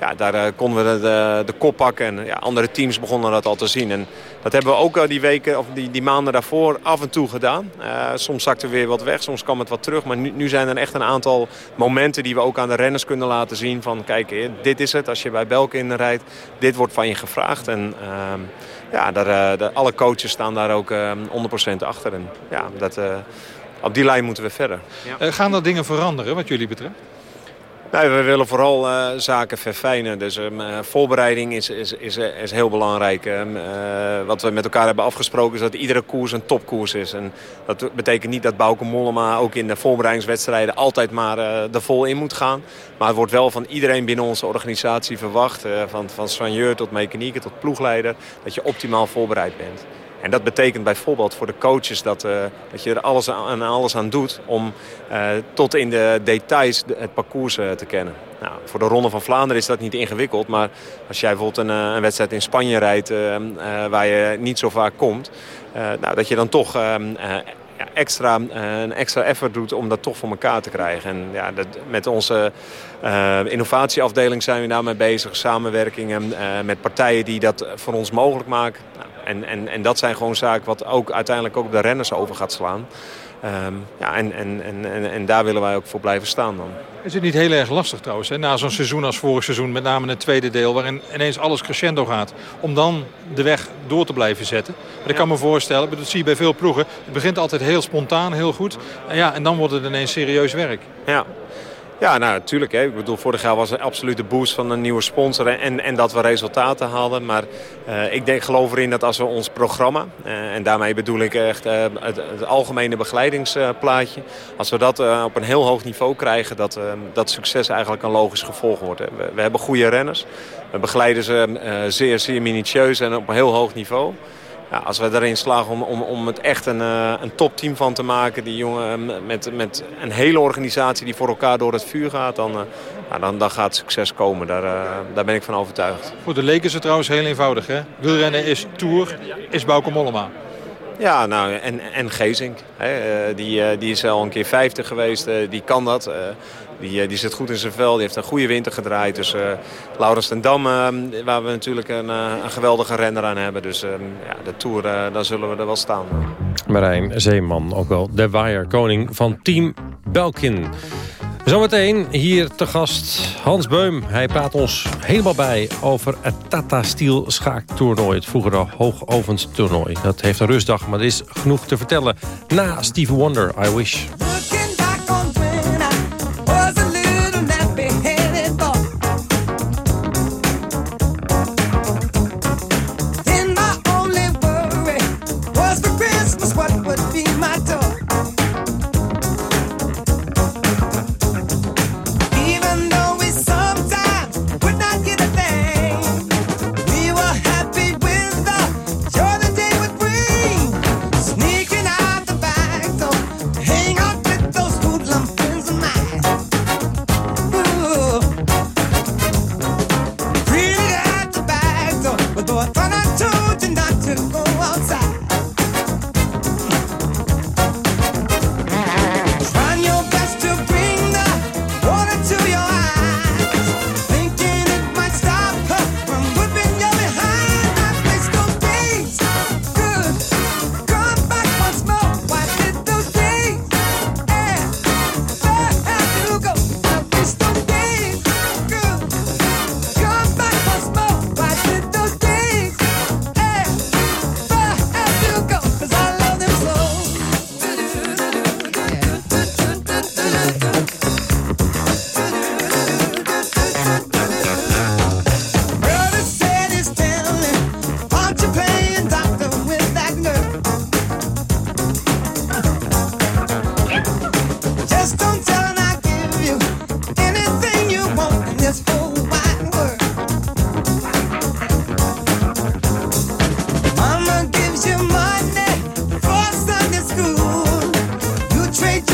Ja, daar eh, konden we de, de, kop pakken. En ja, andere teams begonnen dat al te zien. En dat hebben we ook al die weken, of die, die maanden daarvoor af en toe gedaan. Eh, soms zakte weer wat weg, soms kwam het wat terug. Maar nu, nu zijn er echt een aantal momenten die we ook aan de renners kunnen laten zien. Van kijk, eh, dit is het als je bij Belkin rijdt. Dit wordt van je gevraagd. En ehm, ja, daar, eh, de, alle coaches staan daar ook eh, 100% achter. En ja, dat, eh, op die lijn moeten we verder. Eh, gaan er dingen veranderen wat jullie betreft? Nee, we willen vooral eh, zaken verfijnen. Dus eh, voorbereiding is, is, is, eh, is heel belangrijk. Ehm, eh, wat we met elkaar hebben afgesproken is dat iedere koers een topkoers is. En dat betekent niet dat Bauke Mollema ook in de voorbereidingswedstrijden altijd maar er vol in moet gaan. Maar het wordt wel van iedereen binnen onze organisatie verwacht. van, van soigneur tot mechanieke tot ploegleider. Dat je optimaal voorbereid bent. En dat betekent bijvoorbeeld voor de coaches dat, eh, dat je er alles aan, alles aan doet om eh, tot in de details de- het parcours eh, te kennen. Nou, voor de Ronde van Vlaanderen is dat niet ingewikkeld. Maar als jij bijvoorbeeld een, een wedstrijd in Spanje rijdt waar je niet zo vaak komt. nou, dat je dan toch extra, een extra effort doet om dat toch voor elkaar te krijgen. En ja, dat, met onze innovatieafdeling zijn we daarmee bezig. Samenwerkingen met partijen die dat voor ons mogelijk maken. Nou, en, en, en dat zijn gewoon zaken wat ook uiteindelijk ook op de renners over gaat slaan. Ehm, ja, en, en, en, en, en daar willen wij ook voor blijven staan dan. Is het niet heel erg lastig trouwens, hè? na zo'n seizoen als vorig seizoen, met name het tweede deel, waarin ineens alles crescendo gaat, om dan de weg door te blijven zetten? Maar ik kan me voorstellen, dat zie je bij veel ploegen, het begint altijd heel spontaan, heel goed, en, ja, en dan wordt het ineens serieus werk. Ja. Ja, nou natuurlijk. Hè. Ik bedoel, vorig jaar was een absolute boost van een nieuwe sponsor en, en dat we resultaten hadden. Maar eh, ik denk, geloof erin dat als we ons programma, eh, en daarmee bedoel ik echt eh, het, het algemene begeleidingsplaatje, als we dat op een heel hoog niveau krijgen, dat, dat succes eigenlijk een logisch gevolg wordt. We, we hebben goede renners, we begeleiden ze zeer, zeer minutieus en op een heel hoog niveau. Ja, als we erin slagen om, om, om het echt een, eh, een topteam van te maken... die jongen eh, met, met een hele organisatie die voor elkaar door het vuur gaat... dan, eh, dan, dan gaat succes komen. Daar, daar ben ik van overtuigd. Voor de leken is het trouwens heel eenvoudig. Hè? Wielrennen is Tour, is Bauke Mollema. Ja, nou, en, en Gezink. Hè, die, die is al een keer 50 geweest. die kan dat. Eh, die, zit goed in zijn vel. Die heeft een goede winter gedraaid. Dus eh Laurens ten Dam, eh, waar we natuurlijk een, een geweldige renner aan hebben. Dus ja, de Tour, dan zullen we er wel staan. Marijn Zeeman, ook wel de waaierkoning van Team Belkin. Zometeen hier te gast Hans Beum. Hij praat ons helemaal bij over het Tata Steel schaaktoernooi. Het vroegere Hoogovens toernooi. Dat heeft een rustdag, maar er is genoeg te vertellen. Na Stevie Wonder, I Wish.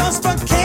just for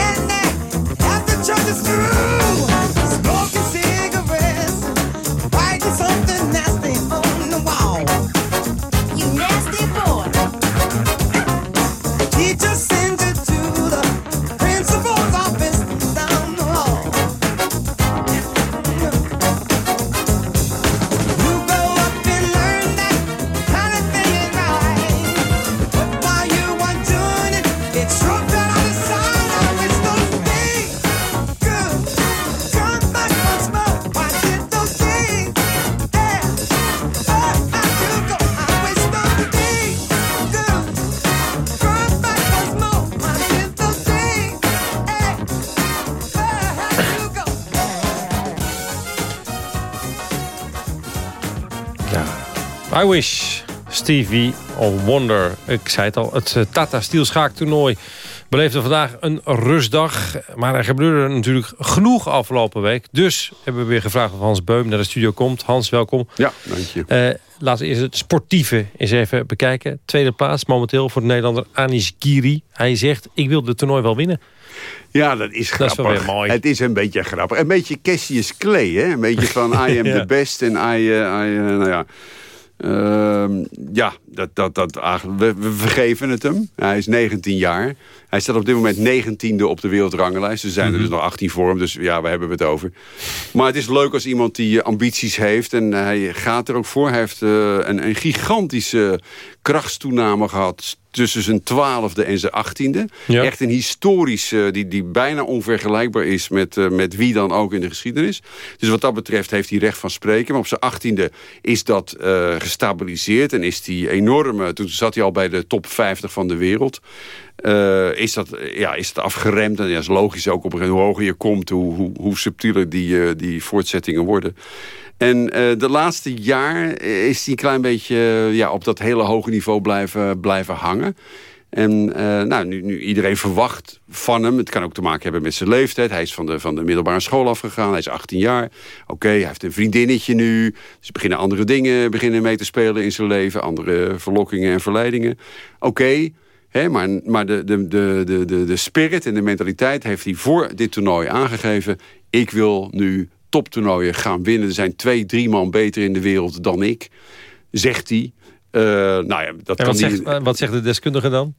I wish. Stevie Wonder. Ik zei het al, het eh, Tata Steel schaaktoernooi beleefde vandaag een rustdag. Maar er gebeurde natuurlijk genoeg afgelopen week. Dus hebben we weer gevraagd of Hans Beum naar de studio komt. Hans, welkom. Ja, dank je. Eh, laten we eerst het sportieve eens even bekijken. Tweede plaats momenteel voor de Nederlander Anish Giri. Hij zegt, ik wil de toernooi wel winnen. Ja, dat is Dat is grappig. wel weer mooi. Het is een beetje grappig. Een beetje Cassius Clay, hè? Een beetje van I am Ja. the best en I, I eh, nou ja... Ehm, ja, dat, dat, dat, we, we vergeven het hem. Hij is 19 jaar. Hij staat op dit moment 19e op de wereldranglijst. Er zijn er dus nog 18 voor hem, dus ja, waar hebben we het over? Maar het is leuk als iemand die eh, ambities heeft. En hij gaat er ook voor. Hij heeft eh, een, een gigantische krachtstoename gehad tussen zijn twaalfde en zijn achttiende. Ja. Echt een historisch, eh, die, die bijna onvergelijkbaar is met, eh, met wie dan ook in de geschiedenis. Dus wat dat betreft heeft hij recht van spreken. Maar op zijn achttiende is dat eh, gestabiliseerd en is die enorme... Toen zat hij al bij de top 50 van de wereld. Eh, is, dat, ja, is het afgeremd. En ja, is logisch ook op een hoe hoger je komt, hoe, hoe, subtieler die, eh, die voortzettingen worden. En eh, de laatste jaar is hij een klein beetje ja, op dat hele hoge niveau blijven, blijven hangen. En nou, nu, iedereen verwacht van hem. Het kan ook te maken hebben met zijn leeftijd. Hij is van de, van de middelbare school afgegaan. Hij is 18 jaar. Oké, hij heeft een vriendinnetje nu. Dus beginnen andere dingen beginnen mee te spelen in zijn leven. Andere verlokkingen en verleidingen. Oké, maar, maar de, de, de, de, spirit en de mentaliteit heeft hij voor dit toernooi aangegeven. Ik wil nu toptoernooien gaan winnen. Er zijn twee, drie man beter in de wereld dan ik. Zegt hij. Eh, nou ja, dat En kan wat zegt, eh, wat zegt de deskundige dan?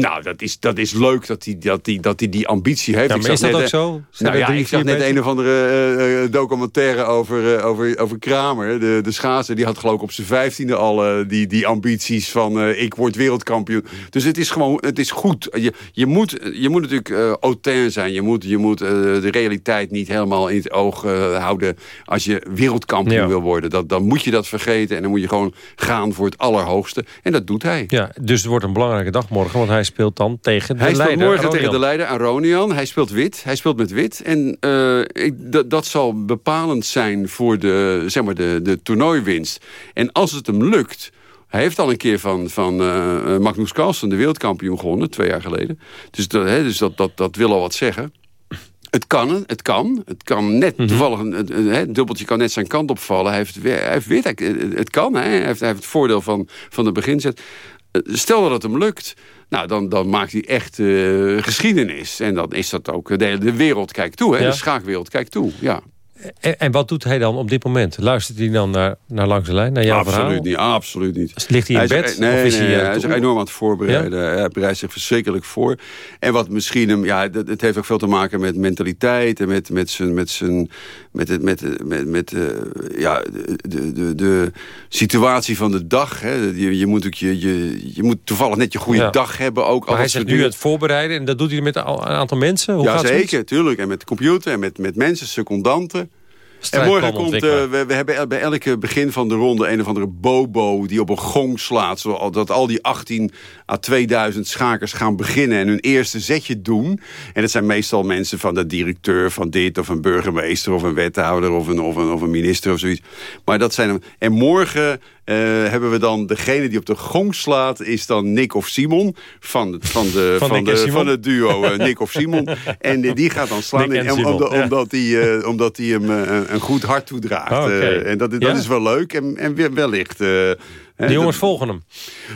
Nou, dat is, dat is leuk dat hij, dat hij, dat hij die ambitie heeft. Ja, Ik maar is dat net, ook eh, zo? Zijn Nou ja, drie, ik zag net een of andere eh, eh, documentaire over, eh, over, over Kramer. De, de schaatser, die had geloof ik op zijn vijftiende al eh, die, die ambities van eh, ik word wereldkampioen. Dus het is gewoon, het is goed. Je, je, moet, je moet natuurlijk eh autain zijn. Je moet, je moet eh, de realiteit niet helemaal in het oog eh, houden als je wereldkampioen Ja. wil worden. Dat, dan moet je dat vergeten en dan moet je gewoon gaan voor het allerhoogste. En dat doet hij. Ja, dus het wordt een belangrijke dag morgen, want hij speelt dan tegen de Hij speelt leider. morgen Aronian. tegen de leider Aronian. Hij speelt wit. Hij speelt met wit. En ik, dat- dat zal bepalend zijn voor de, zeg maar de, de toernooiwinst. En als het hem lukt... Hij heeft al een keer van, van eh, Magnus Carlsen de wereldkampioen gewonnen, twee jaar geleden. Dus, dat, hè, dus dat, dat, dat wil al wat zeggen. Het kan, het kan. Het kan net toevallig, een- hè, het dubbeltje kan net zijn kant opvallen. Hij heeft, hij heeft het kan. Hè. Hij, heeft, hij heeft het voordeel van, van de beginzet. Stel dat het hem lukt, nou, dan, dan maakt hij echt eh, geschiedenis. En dan is dat ook, de hele de wereld kijkt toe. Hè. Ja. De schaakwereld kijkt toe, ja. En, en wat doet hij dan op dit moment? Luistert hij dan naar, naar Langs de Lijn, naar jouw absoluut verhaal? niet, absoluut niet. Ligt hij in is- bed? Nee, Of is nee, hij, nee, eh, hij is enorm aan het voorbereiden. Hij bereidt zich verschrikkelijk voor. En wat misschien hem, ja, het heeft ook veel te maken met mentaliteit en met, met zijn, met zijn, met het, met, met, met eh, ja, de, de, de, situatie van de dag. Hè. Je, je moet ook je, je, je moet toevallig net je goede Ja. dag hebben ook. Maar hij zegt nu het voorbereiden en dat doet hij met een aantal mensen? Hoe ja, gaat zeker, tuurlijk. En met de computer en met, met mensen, secondanten. En morgen komt, eh, we, we hebben bij elke begin van de ronde een of andere bobo die op een gong slaat. Zodat al die 18 à 2000 schakers gaan beginnen en hun eerste zetje doen. En dat zijn meestal mensen van de directeur van dit of een burgemeester of een wethouder of een, of een, of een minister of zoiets. Maar dat zijn hem. En morgen eh, hebben we dan degene die op de gong slaat, is dan Nick of Simon van, van, de, Van de, van het duo eh, Nick of Simon. En die gaat dan slaan. Om- Simon, omdat, ja. omdat hij eh, omdat hij hem een, goed hart toedraagt. Eh, en dat, dat Ja. is wel leuk. En, en wellicht... De jongens dat- volgen hem.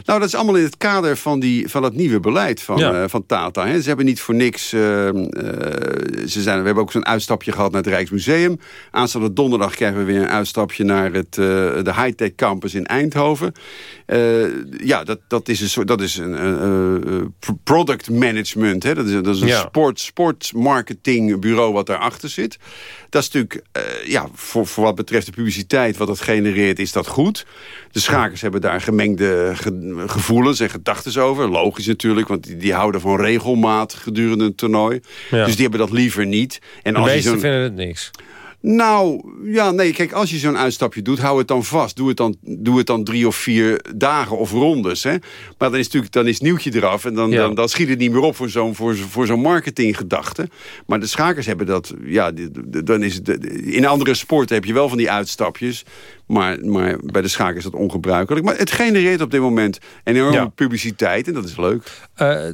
nou, dat is allemaal in het kader van, die, van het nieuwe beleid van, Ja. eh, van Tata. Hè. Ze hebben niet voor niks... eh, eh, ze zijn, we hebben ook zo'n uitstapje gehad naar het Rijksmuseum. Aanstaande donderdag krijgen we weer een uitstapje naar het, eh, de high-tech campus in Eindhoven. Ja, dat, dat is een, soort, dat is een pro- product management. Hè. Dat is, dat is een Ja. sport, sportmarketingbureau wat daarachter zit. Dat is natuurlijk, ja, voor, voor wat betreft de publiciteit, wat dat genereert, is dat goed. De schakers hebben daar gemengde ge- gevoelens en gedachten over. Logisch natuurlijk, want die, die houden van regelmaat gedurende een toernooi. Ja. Dus die hebben dat liever niet. En De als je meesten vinden het niks. Nou, ja, nee, kijk, als je zo'n uitstapje doet, hou het dan vast. Doe het dan, doe het dan drie of vier dagen of rondes. Hè? Maar dan is natuurlijk dan is nieuwtje eraf en dan, Ja. dan, dan schiet het niet meer op voor zo'n voor, voor zo'n marketinggedachte. Maar de schakers hebben dat, ja, dan is het, in andere sporten heb je wel van die uitstapjes. Maar, maar bij de schakers is dat ongebruikelijk. Maar het genereert op dit moment enorme Ja. publiciteit en dat is leuk. Eh,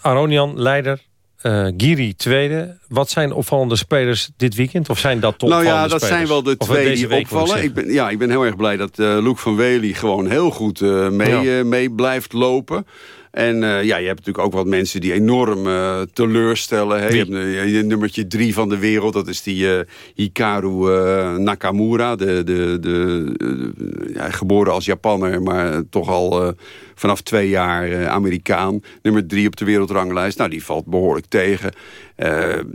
Aronian, leider. Eh Giri, tweede. Wat zijn opvallende spelers dit weekend? Of zijn dat toch Nou ja, dat zijn spelers? wel de Of, twee die week, moet ik opvallen. Ik ben, ja, ik ben heel erg blij dat eh Luke van Wely gewoon heel goed eh, mee, Ja. mee blijft lopen. En eh, ja, je hebt natuurlijk ook wat mensen die enorm eh, teleurstellen. Hè? Je hebt eh, je nummertje drie van de wereld. Dat is die Hikaru Nakamura. De, de, de, ja, geboren als Japanner, maar toch al vanaf twee jaar Amerikaan. Nummer drie op de wereldranglijst. Nou, die valt behoorlijk tegen.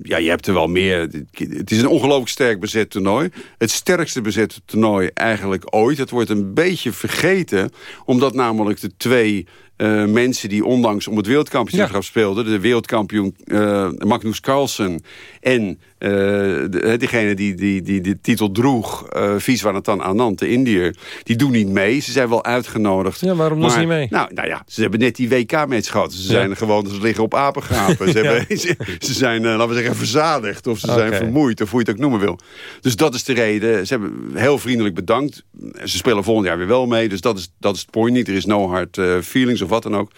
Ja, je hebt er wel meer. Het is een ongelooflijk sterk bezet toernooi. Het sterkste bezette toernooi eigenlijk ooit. Het wordt een beetje vergeten, omdat namelijk de twee eh, mensen die onlangs om het wereldkampioenschap speelden... de wereldkampioen eh, Magnus Carlsen en de, diegene die, die, die de titel droeg... eh Viswanathan Anand, de Indiër, die doen niet mee. Ze zijn wel uitgenodigd. Ja, waarom doen ze niet mee? Nou, nou ja, ze hebben net die WK-match gehad. Ze Ja. zijn gewoon, ze liggen op apengapen. Ze, hebben, ze, ze zijn, eh, laten we zeggen, verzadigd. Of ze zijn vermoeid, of hoe je het ook noemen wil. Dus dat is de reden. Ze hebben heel vriendelijk bedankt. Ze spelen volgend jaar weer wel mee. Dus dat is, dat is het point niet. Er is no hard eh, feelings of wat dan ook.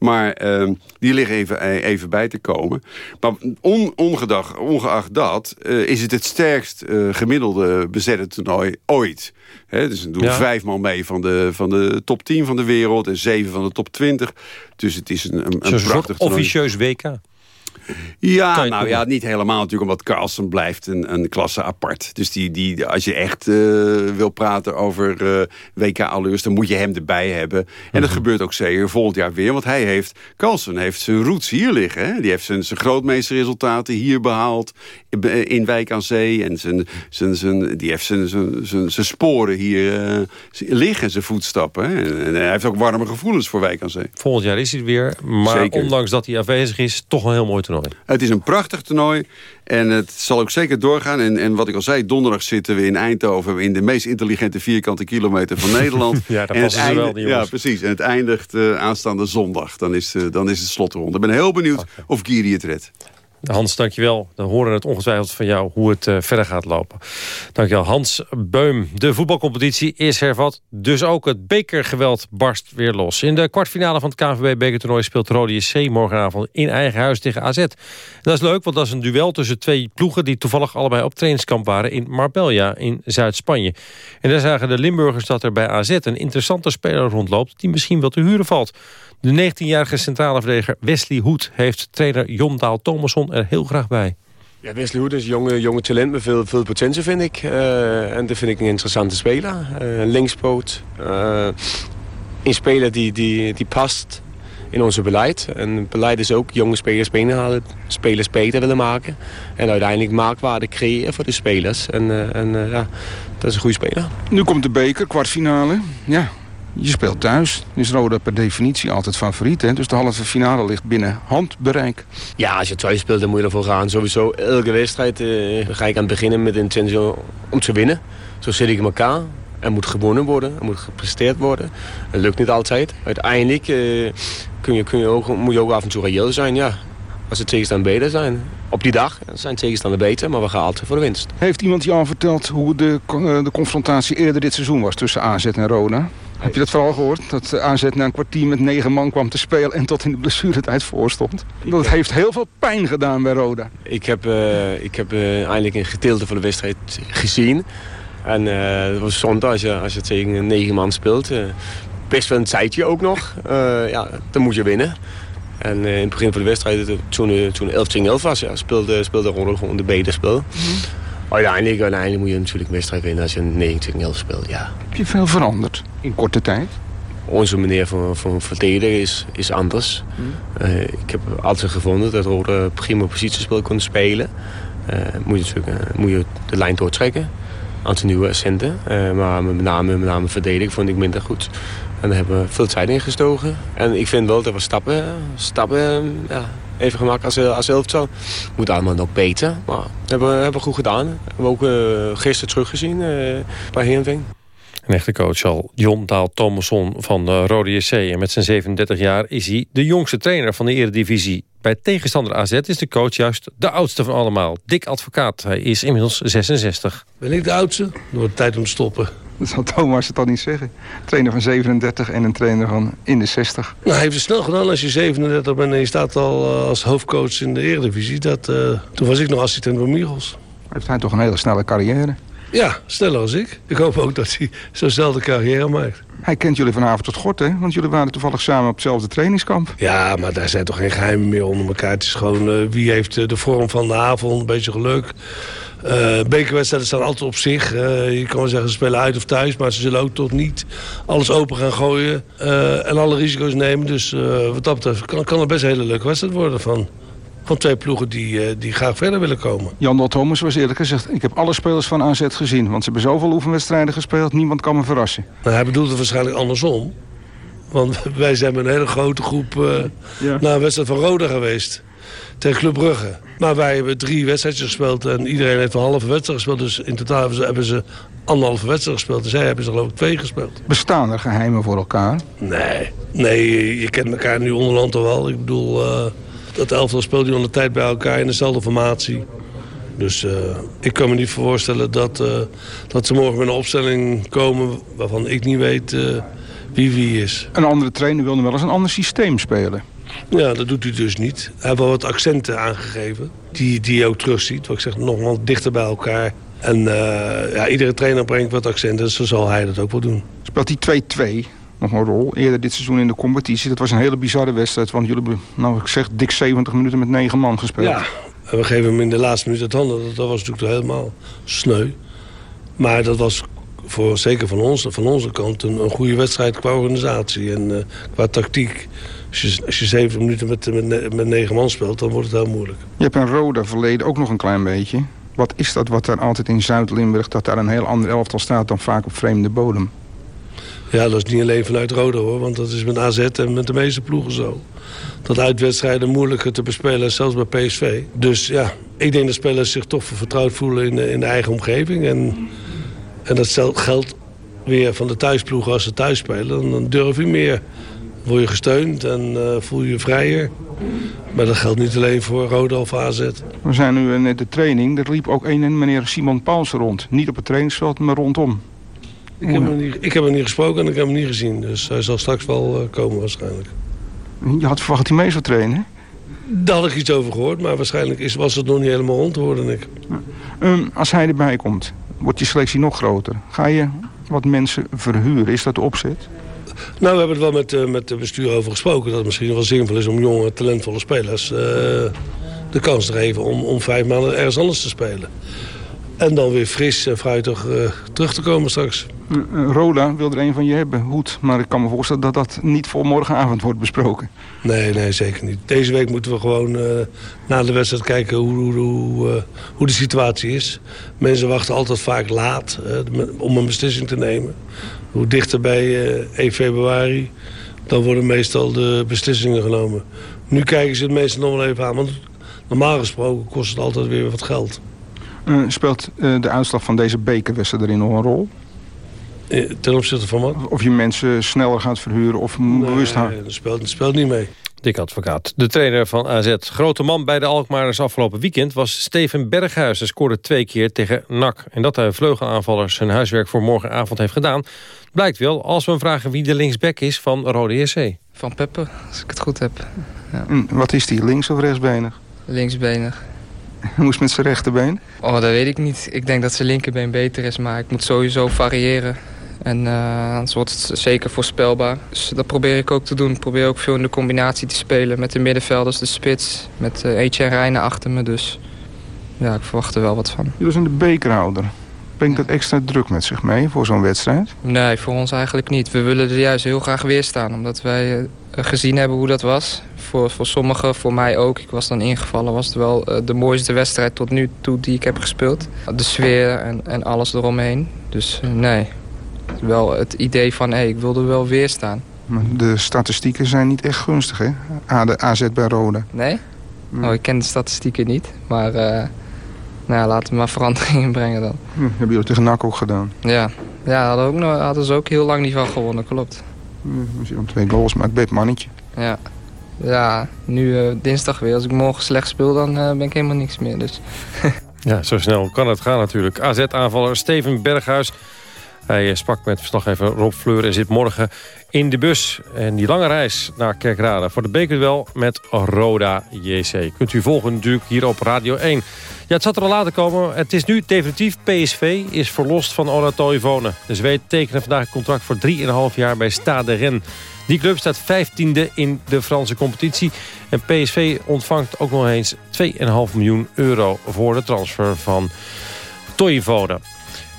Maar ehm, die liggen even, eh, even bij te komen. Maar on, ongedag, ongeacht dat... eh, is het het sterkst eh, gemiddelde bezette toernooi ooit. Hè, dus er doen Ja. vijf man mee van de, van de top 10 van de wereld... en zeven van de top 20. Dus het is een, een, een prachtig toernooi. officieus WK. Ja, nou ja, niet helemaal natuurlijk, omdat Carlsen blijft een, een klasse apart. Dus die, die, als je echt eh, wil praten over eh, WK-allures, dan moet je hem erbij hebben. En Mhm. dat gebeurt ook zeker volgend jaar weer, want hij heeft, Carlsen heeft zijn roots hier liggen. Hè? Die heeft zijn, zijn grootmeesterresultaten hier behaald, in- Wijk aan Zee. En zijn, zijn, zijn, die heeft zijn, zijn, zijn, zijn sporen hier eh, liggen, zijn voetstappen. Hè? En, en hij heeft ook warme gevoelens voor Wijk aan Zee. Volgend jaar is hij er weer. Maar Zeker. ondanks dat hij afwezig is, toch een heel mooi toernooi. Het is een prachtig toernooi en het zal ook zeker doorgaan. En, en wat ik al zei, donderdag zitten we in Eindhoven... in de meest intelligente vierkante kilometer van Nederland. Ja, daar En passen ze wel, die jongens. Ja, precies. En het eindigt eh, aanstaande zondag. Dan is, eh, dan is het slotronde. Ik ben heel benieuwd of Giri het redt. Hans, dankjewel. Dan horen het ongetwijfeld van jou hoe het eh, verder gaat lopen. Dankjewel. Hans Beum. De voetbalcompetitie is hervat. Dus ook het bekergeweld barst weer los. In de kwartfinale van het KNVB-bekertoernooi speelt Rode JC morgenavond in eigen huis tegen AZ. Dat is leuk, want dat is een duel tussen twee ploegen... die toevallig allebei op trainingskamp waren in Marbella in Zuid-Spanje. En daar zagen de Limburgers dat er bij AZ een interessante speler rondloopt... die misschien wel te huren valt. De 19-jarige centrale verdediger Wesley Hoed heeft trainer Jondaal Thomasson er heel graag bij. Ja, Wesley Hoed is een jonge, jonge talent met veel, veel potentie, vind ik. Eh, en dat vind ik een interessante speler. Eh, een linkspoot. Eh, een speler die, die, die past in onze beleid. En het beleid is ook jonge spelers binnenhalen, spelers beter willen maken. En uiteindelijk maakwaarde creëren voor de spelers. En, eh, en ja, dat is een goede speler. Nu komt de beker, kwartfinale. Ja, je speelt thuis. Is Roda per definitie altijd favoriet. Hè? Dus de halve finale ligt binnen handbereik. Ja, als je thuis speelt, dan moet je ervoor gaan. Sowieso, elke wedstrijd eh, ga ik aan het beginnen met intentie om te winnen. Zo zit ik in elkaar. Er moet gewonnen worden, er moet gepresteerd worden. Dat lukt niet altijd. Uiteindelijk eh, kun je, kun je ook, moet je ook af en toe reëel zijn. Ja. Als de tegenstander beter zijn. Op die dag zijn tegenstander beter, maar we gaan altijd voor de winst. Heeft iemand je al verteld hoe de, eh, de confrontatie eerder dit seizoen was tussen AZ en Roda? Heb je dat vooral gehoord? Dat eh, AZ na een kwartier met negen man kwam te spelen en tot in de blessuretijd voorstond. Dat heeft heel veel pijn gedaan bij Roda. Ik heb, eh, ik heb eh, eindelijk een gedeelte van de wedstrijd gezien. En eh, het was zondag als je, als je tegen een negen man speelt. best wel een tijdje ook nog. Ja, dan moet je winnen. En in het begin van de wedstrijd, toen, toen 11 tegen 11 was, ja, speelde, speelde Ronald gewoon de beter spel. Uiteindelijk, uiteindelijk moet je natuurlijk een wedstrijd winnen als je 9 tegen 11 speelt. Ja. Heb je veel veranderd in korte tijd? Onze manier van, van verdedigen is, is anders. Eh, ik heb altijd gevonden dat Rode prima positiespel kon spelen. Eh, moet, je natuurlijk, eh, moet je de lijn doortrekken. Aantal nieuwe accenten. Maar met name, met name verdedigen vond ik minder goed. En daar hebben we veel tijd in gestoken. En ik vind wel dat we stappen, stappen ja, even gemaakt als, als elftal. Moet allemaal nog beter, maar hebben, hebben we goed gedaan. Hebben we ook eh, gisteren teruggezien eh, bij Heerenveen. Een echte coach al John Daal Thomasson van de Rode JC. En met zijn 37 jaar is hij de jongste trainer van de eredivisie. Bij tegenstander AZ is de coach juist de oudste van allemaal. Dick Advocaat, hij is inmiddels 66. Ben ik de oudste? Dan wordt het tijd om te stoppen. Dat zal Thomas het dan niet zeggen. Trainer van 37 en een trainer van in de 60. Nou, hij heeft het snel gedaan als je 37 bent en je staat al eh, als hoofdcoach in de Eredivisie. Dat, eh, toen was ik nog assistent bij Michels. Heeft hij toch een hele snelle carrière? Ja, sneller als ik. Ik hoop ook dat hij zo'nzelfde carrière maakt. Hij kent jullie vanavond tot gort, hè? Want jullie waren toevallig samen op hetzelfde trainingskamp. Ja, maar daar zijn toch geen geheimen meer onder elkaar. Het is gewoon eh, wie heeft eh, de vorm van de avond, een beetje geluk. Eh, bekerwedstrijden staan altijd op zich. Je kan wel zeggen ze spelen uit of thuis, maar ze zullen ook toch niet alles open gaan gooien en alle risico's nemen. Dus wat dat betreft kan, kan er best een hele leuke wedstrijd worden van, van twee ploegen die, eh, die graag verder willen komen. Jan Dot Thomas was eerlijk gezegd... ik heb alle spelers van AZ gezien. Want ze hebben zoveel oefenwedstrijden gespeeld. Niemand kan me verrassen. Hij bedoelt het waarschijnlijk andersom. Want wij zijn met een hele grote groep eh, naar een wedstrijd van Roda geweest. Tegen Club Brugge. Maar wij hebben drie wedstrijdjes gespeeld en iedereen heeft een halve wedstrijd gespeeld. Dus in totaal hebben ze, hebben ze anderhalve wedstrijd gespeeld. En zij hebben ze geloof ik twee gespeeld. Bestaan er geheimen voor elkaar? Nee, nee je, je kent elkaar nu onderhand toch wel. Ik bedoel, eh, dat elftal al een tijd bij elkaar in dezelfde formatie. Dus eh, ik kan me niet voorstellen dat, eh, dat ze morgen met een opstelling komen... waarvan ik niet weet eh, wie wie is. Een andere trainer wilde wel eens een ander systeem spelen. Ja, dat doet hij dus niet. Hij heeft wel wat accenten aangegeven. Die, die je ook terugziet. Wat ik zeg, nog wat dichter bij elkaar. En ja, iedere trainer brengt wat accenten. Dus zo zal hij dat ook wel doen. Speelt die 2-2 nog een rol? Eerder dit seizoen in de competitie. Dat was een hele bizarre wedstrijd. Want jullie hebben, nou ik zeg, dik 70 minuten met 9 man gespeeld. Ja, en we geven hem in de laatste minuut het handen. Dat, was natuurlijk helemaal sneu. Maar dat was voor, zeker van, ons, van onze kant een, een goede wedstrijd qua organisatie en eh, qua tactiek. Als je, als je zeven minuten met, met, ne- met negen man speelt, dan wordt het heel moeilijk. Je hebt een Roda verleden ook nog een klein beetje. Wat is dat wat er altijd in Zuid-Limburg... dat daar een heel ander elftal staat dan vaak op vreemde bodem? Ja, dat is niet alleen vanuit Roda hoor, want dat is met AZ en met de meeste ploegen zo. Dat uitwedstrijden moeilijker te bespelen zelfs bij PSV. Dus ja, ik denk dat spelers zich toch vertrouwd voelen in, in de eigen omgeving. En, en dat geldt weer van de thuisploegen als ze thuis spelen. Dan, durf je meer. Word je gesteund en eh, voel je je vrijer. Maar dat geldt niet alleen voor Roda of AZ. We zijn nu net de training. Er liep ook een meneer Simon Paulsen rond. Niet op het trainingsveld, maar rondom. Ik heb, hem niet, ik heb hem niet gesproken en ik heb hem niet gezien. Dus hij zal straks wel eh, komen waarschijnlijk. Je had verwacht dat hij mee zou trainen. Daar had ik iets over gehoord, maar waarschijnlijk is, was het nog niet helemaal rond, hoorde ik. Ehm, als hij erbij komt, wordt die selectie nog groter. Ga je wat mensen verhuren? Is dat de opzet? Nou, we hebben het wel met, eh, met de bestuur over gesproken... dat het misschien wel zinvol is om jonge, talentvolle spelers... eh, de kans te geven om, om vijf maanden ergens anders te spelen. En dan weer fris en fruitig eh, terug te komen straks. Eh, eh, Roda wil er een van je hebben, Hoed. Maar ik kan me voorstellen dat dat niet voor morgenavond wordt besproken. Nee, nee, zeker niet. Deze week moeten we gewoon eh, na de wedstrijd kijken hoe, hoe, hoe, eh, hoe de situatie is. Mensen wachten altijd vaak laat eh, om een beslissing te nemen. Hoe dichter bij eh 1 februari, dan worden meestal de beslissingen genomen. Nu kijken ze het meestal nog wel even aan, want normaal gesproken kost het altijd weer wat geld. Eh, speelt eh, de uitslag van deze bekerwedstrijd erin nog een rol? Eh, Ten opzichte van wat? Of je mensen sneller gaat verhuren of bewust houden? Nee, dat speelt, dat speelt niet mee. Dick Advocaat. De trainer van AZ. Grote man bij de Alkmaarders afgelopen weekend was Steven Berghuis. Hij scoorde twee keer tegen NAC. En dat hij vleugelaanvaller zijn huiswerk voor morgenavond heeft gedaan... blijkt wel als we hem vragen wie de linksback is van Rode SC. Van Peppe, als ik het goed heb. Ja. En wat is die, links of rechtsbenig? Linksbenig. Het met zijn rechterbeen? Oh, dat weet ik niet. Ik denk dat zijn linkerbeen beter is, maar ik moet sowieso variëren. En eh, anders wordt het zeker voorspelbaar. Dus dat probeer ik ook te doen. Ik probeer ook veel in de combinatie te spelen met de middenvelders, de spits. Met uh, Etienne Rijnen achter me, dus ja, ik verwacht er wel wat van. Jullie zijn de bekerhouder. Brengt dat extra druk met zich mee voor zo'n wedstrijd? Nee, voor ons eigenlijk niet. We willen er juist heel graag weer staan, omdat wij eh, gezien hebben hoe dat was. Voor, voor sommigen, voor mij ook. Ik was dan ingevallen, was het wel eh, de mooiste wedstrijd tot nu toe die ik heb gespeeld. De sfeer en, en alles eromheen. Dus eh, nee, wel het idee van hey, ik wil er wel weer staan. Maar De statistieken zijn niet echt gunstig, hè? A- de AZ bij Roda. Nee? Oh, ik ken de statistieken niet, maar nou ja, laten we maar verandering inbrengen dan. Hm, hebben jullie tegen NAC ook gedaan? Ja, ja hadden, ook nog, hadden ze ook heel lang niet van gewonnen, klopt. Hm, als je dan twee goals maakt, ben je het mannetje. Ja, ja nu eh, dinsdag weer. Als ik morgen slecht speel, dan eh, ben ik helemaal niks meer. Dus. Ja, zo snel kan het gaan natuurlijk. AZ-aanvaller Steven Berghuis. Hij eh, sprak met verslaggever Rob Fleur en zit morgen in de bus. En die lange reis naar Kerkrade voor de bekerduel met Roda JC. Kunt u volgen natuurlijk hier op Radio 1. Ja, het zat er al laten komen. Het is nu definitief. PSV is verlost van Orato Ivone. De Zweed tekenen vandaag een contract voor 3,5 jaar bij Stade Rennes. Die club staat 15e in de Franse competitie. En PSV ontvangt ook nog eens 2,5 miljoen euro voor de transfer van Toivonen.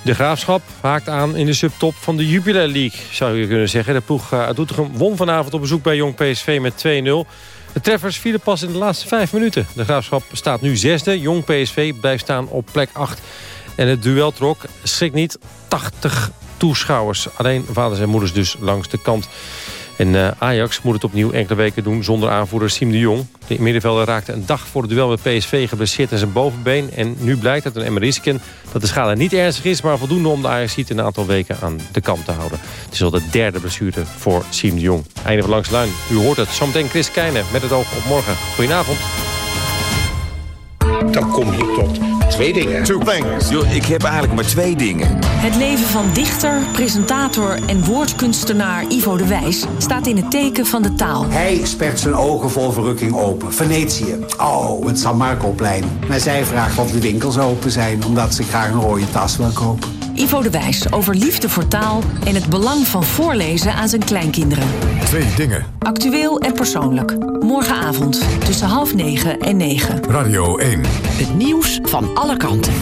De Graafschap haakt aan in de subtop van de Jupiler League, zou je kunnen zeggen. De ploeg eh, uit Doetinchem won vanavond op bezoek bij Jong PSV met 2-0. De treffers vielen pas in de laatste vijf minuten. De Graafschap staat nu zesde. Jong PSV blijft staan op plek 8. En het duel trok, schrik niet, 80 toeschouwers. Alleen vaders en moeders dus langs de kant. En eh, Ajax moet het opnieuw enkele weken doen zonder aanvoerder Siem de Jong. De middenvelder raakte een dag voor het duel met PSV geblesseerd aan zijn bovenbeen. En nu blijkt uit een MRI-scan dat de schade niet ernstig is... maar voldoende om de ajax een aantal weken aan de kant te houden. Het is al de derde blessure voor Siem de Jong. Einde van Langs de Lijn. U hoort het. Zometeen Chris Keijnen met het oog op morgen. Goedenavond. Dan kom je tot twee dingen. Two things. ik heb eigenlijk maar twee dingen. Het leven van dichter, presentator en woordkunstenaar Ivo de Wijs staat in het teken van de taal. Hij spert zijn ogen vol verrukking open. Venetië. Oh, het San Marcoplein. Maar zij vraagt of de winkels open zijn... omdat ze graag een rode tas wil kopen. Ivo de Wijs over liefde voor taal en het belang van voorlezen aan zijn kleinkinderen. Twee dingen. Actueel en persoonlijk. Morgenavond tussen half negen en negen. Radio 1. Het nieuws van alle kanten.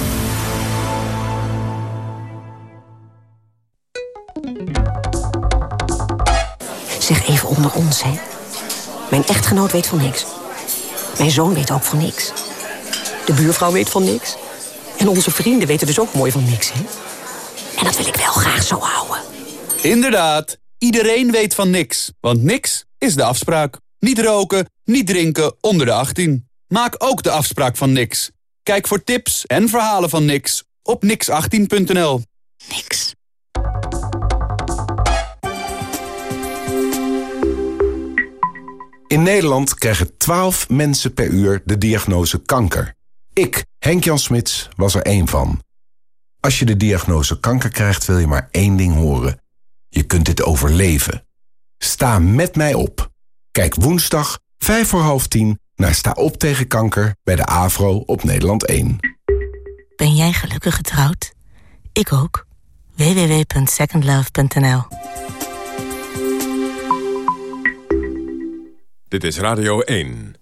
Zeg even onder ons, hè. Mijn echtgenoot weet van niks. Mijn zoon weet ook van niks. De buurvrouw weet van niks. En onze vrienden weten dus ook mooi van niks, hè. En dat wil ik wel graag zo houden. Inderdaad, iedereen weet van niks. Want niks is de afspraak. Niet roken, niet drinken onder de 18. Maak ook de afspraak van niks. Kijk voor tips en verhalen van niks op nix18.nl. Niks. In Nederland krijgen 12 mensen per uur de diagnose kanker. Ik, Henk-Jan Smits, was er één van. Als je de diagnose kanker krijgt, wil je maar één ding horen. Je kunt dit overleven. Sta met mij op. Kijk woensdag, 5 voor half 10, naar Sta op tegen kanker bij de AVRO op Nederland 1. Ben jij gelukkig getrouwd? Ik ook. www.secondlove.nl Dit is Radio 1.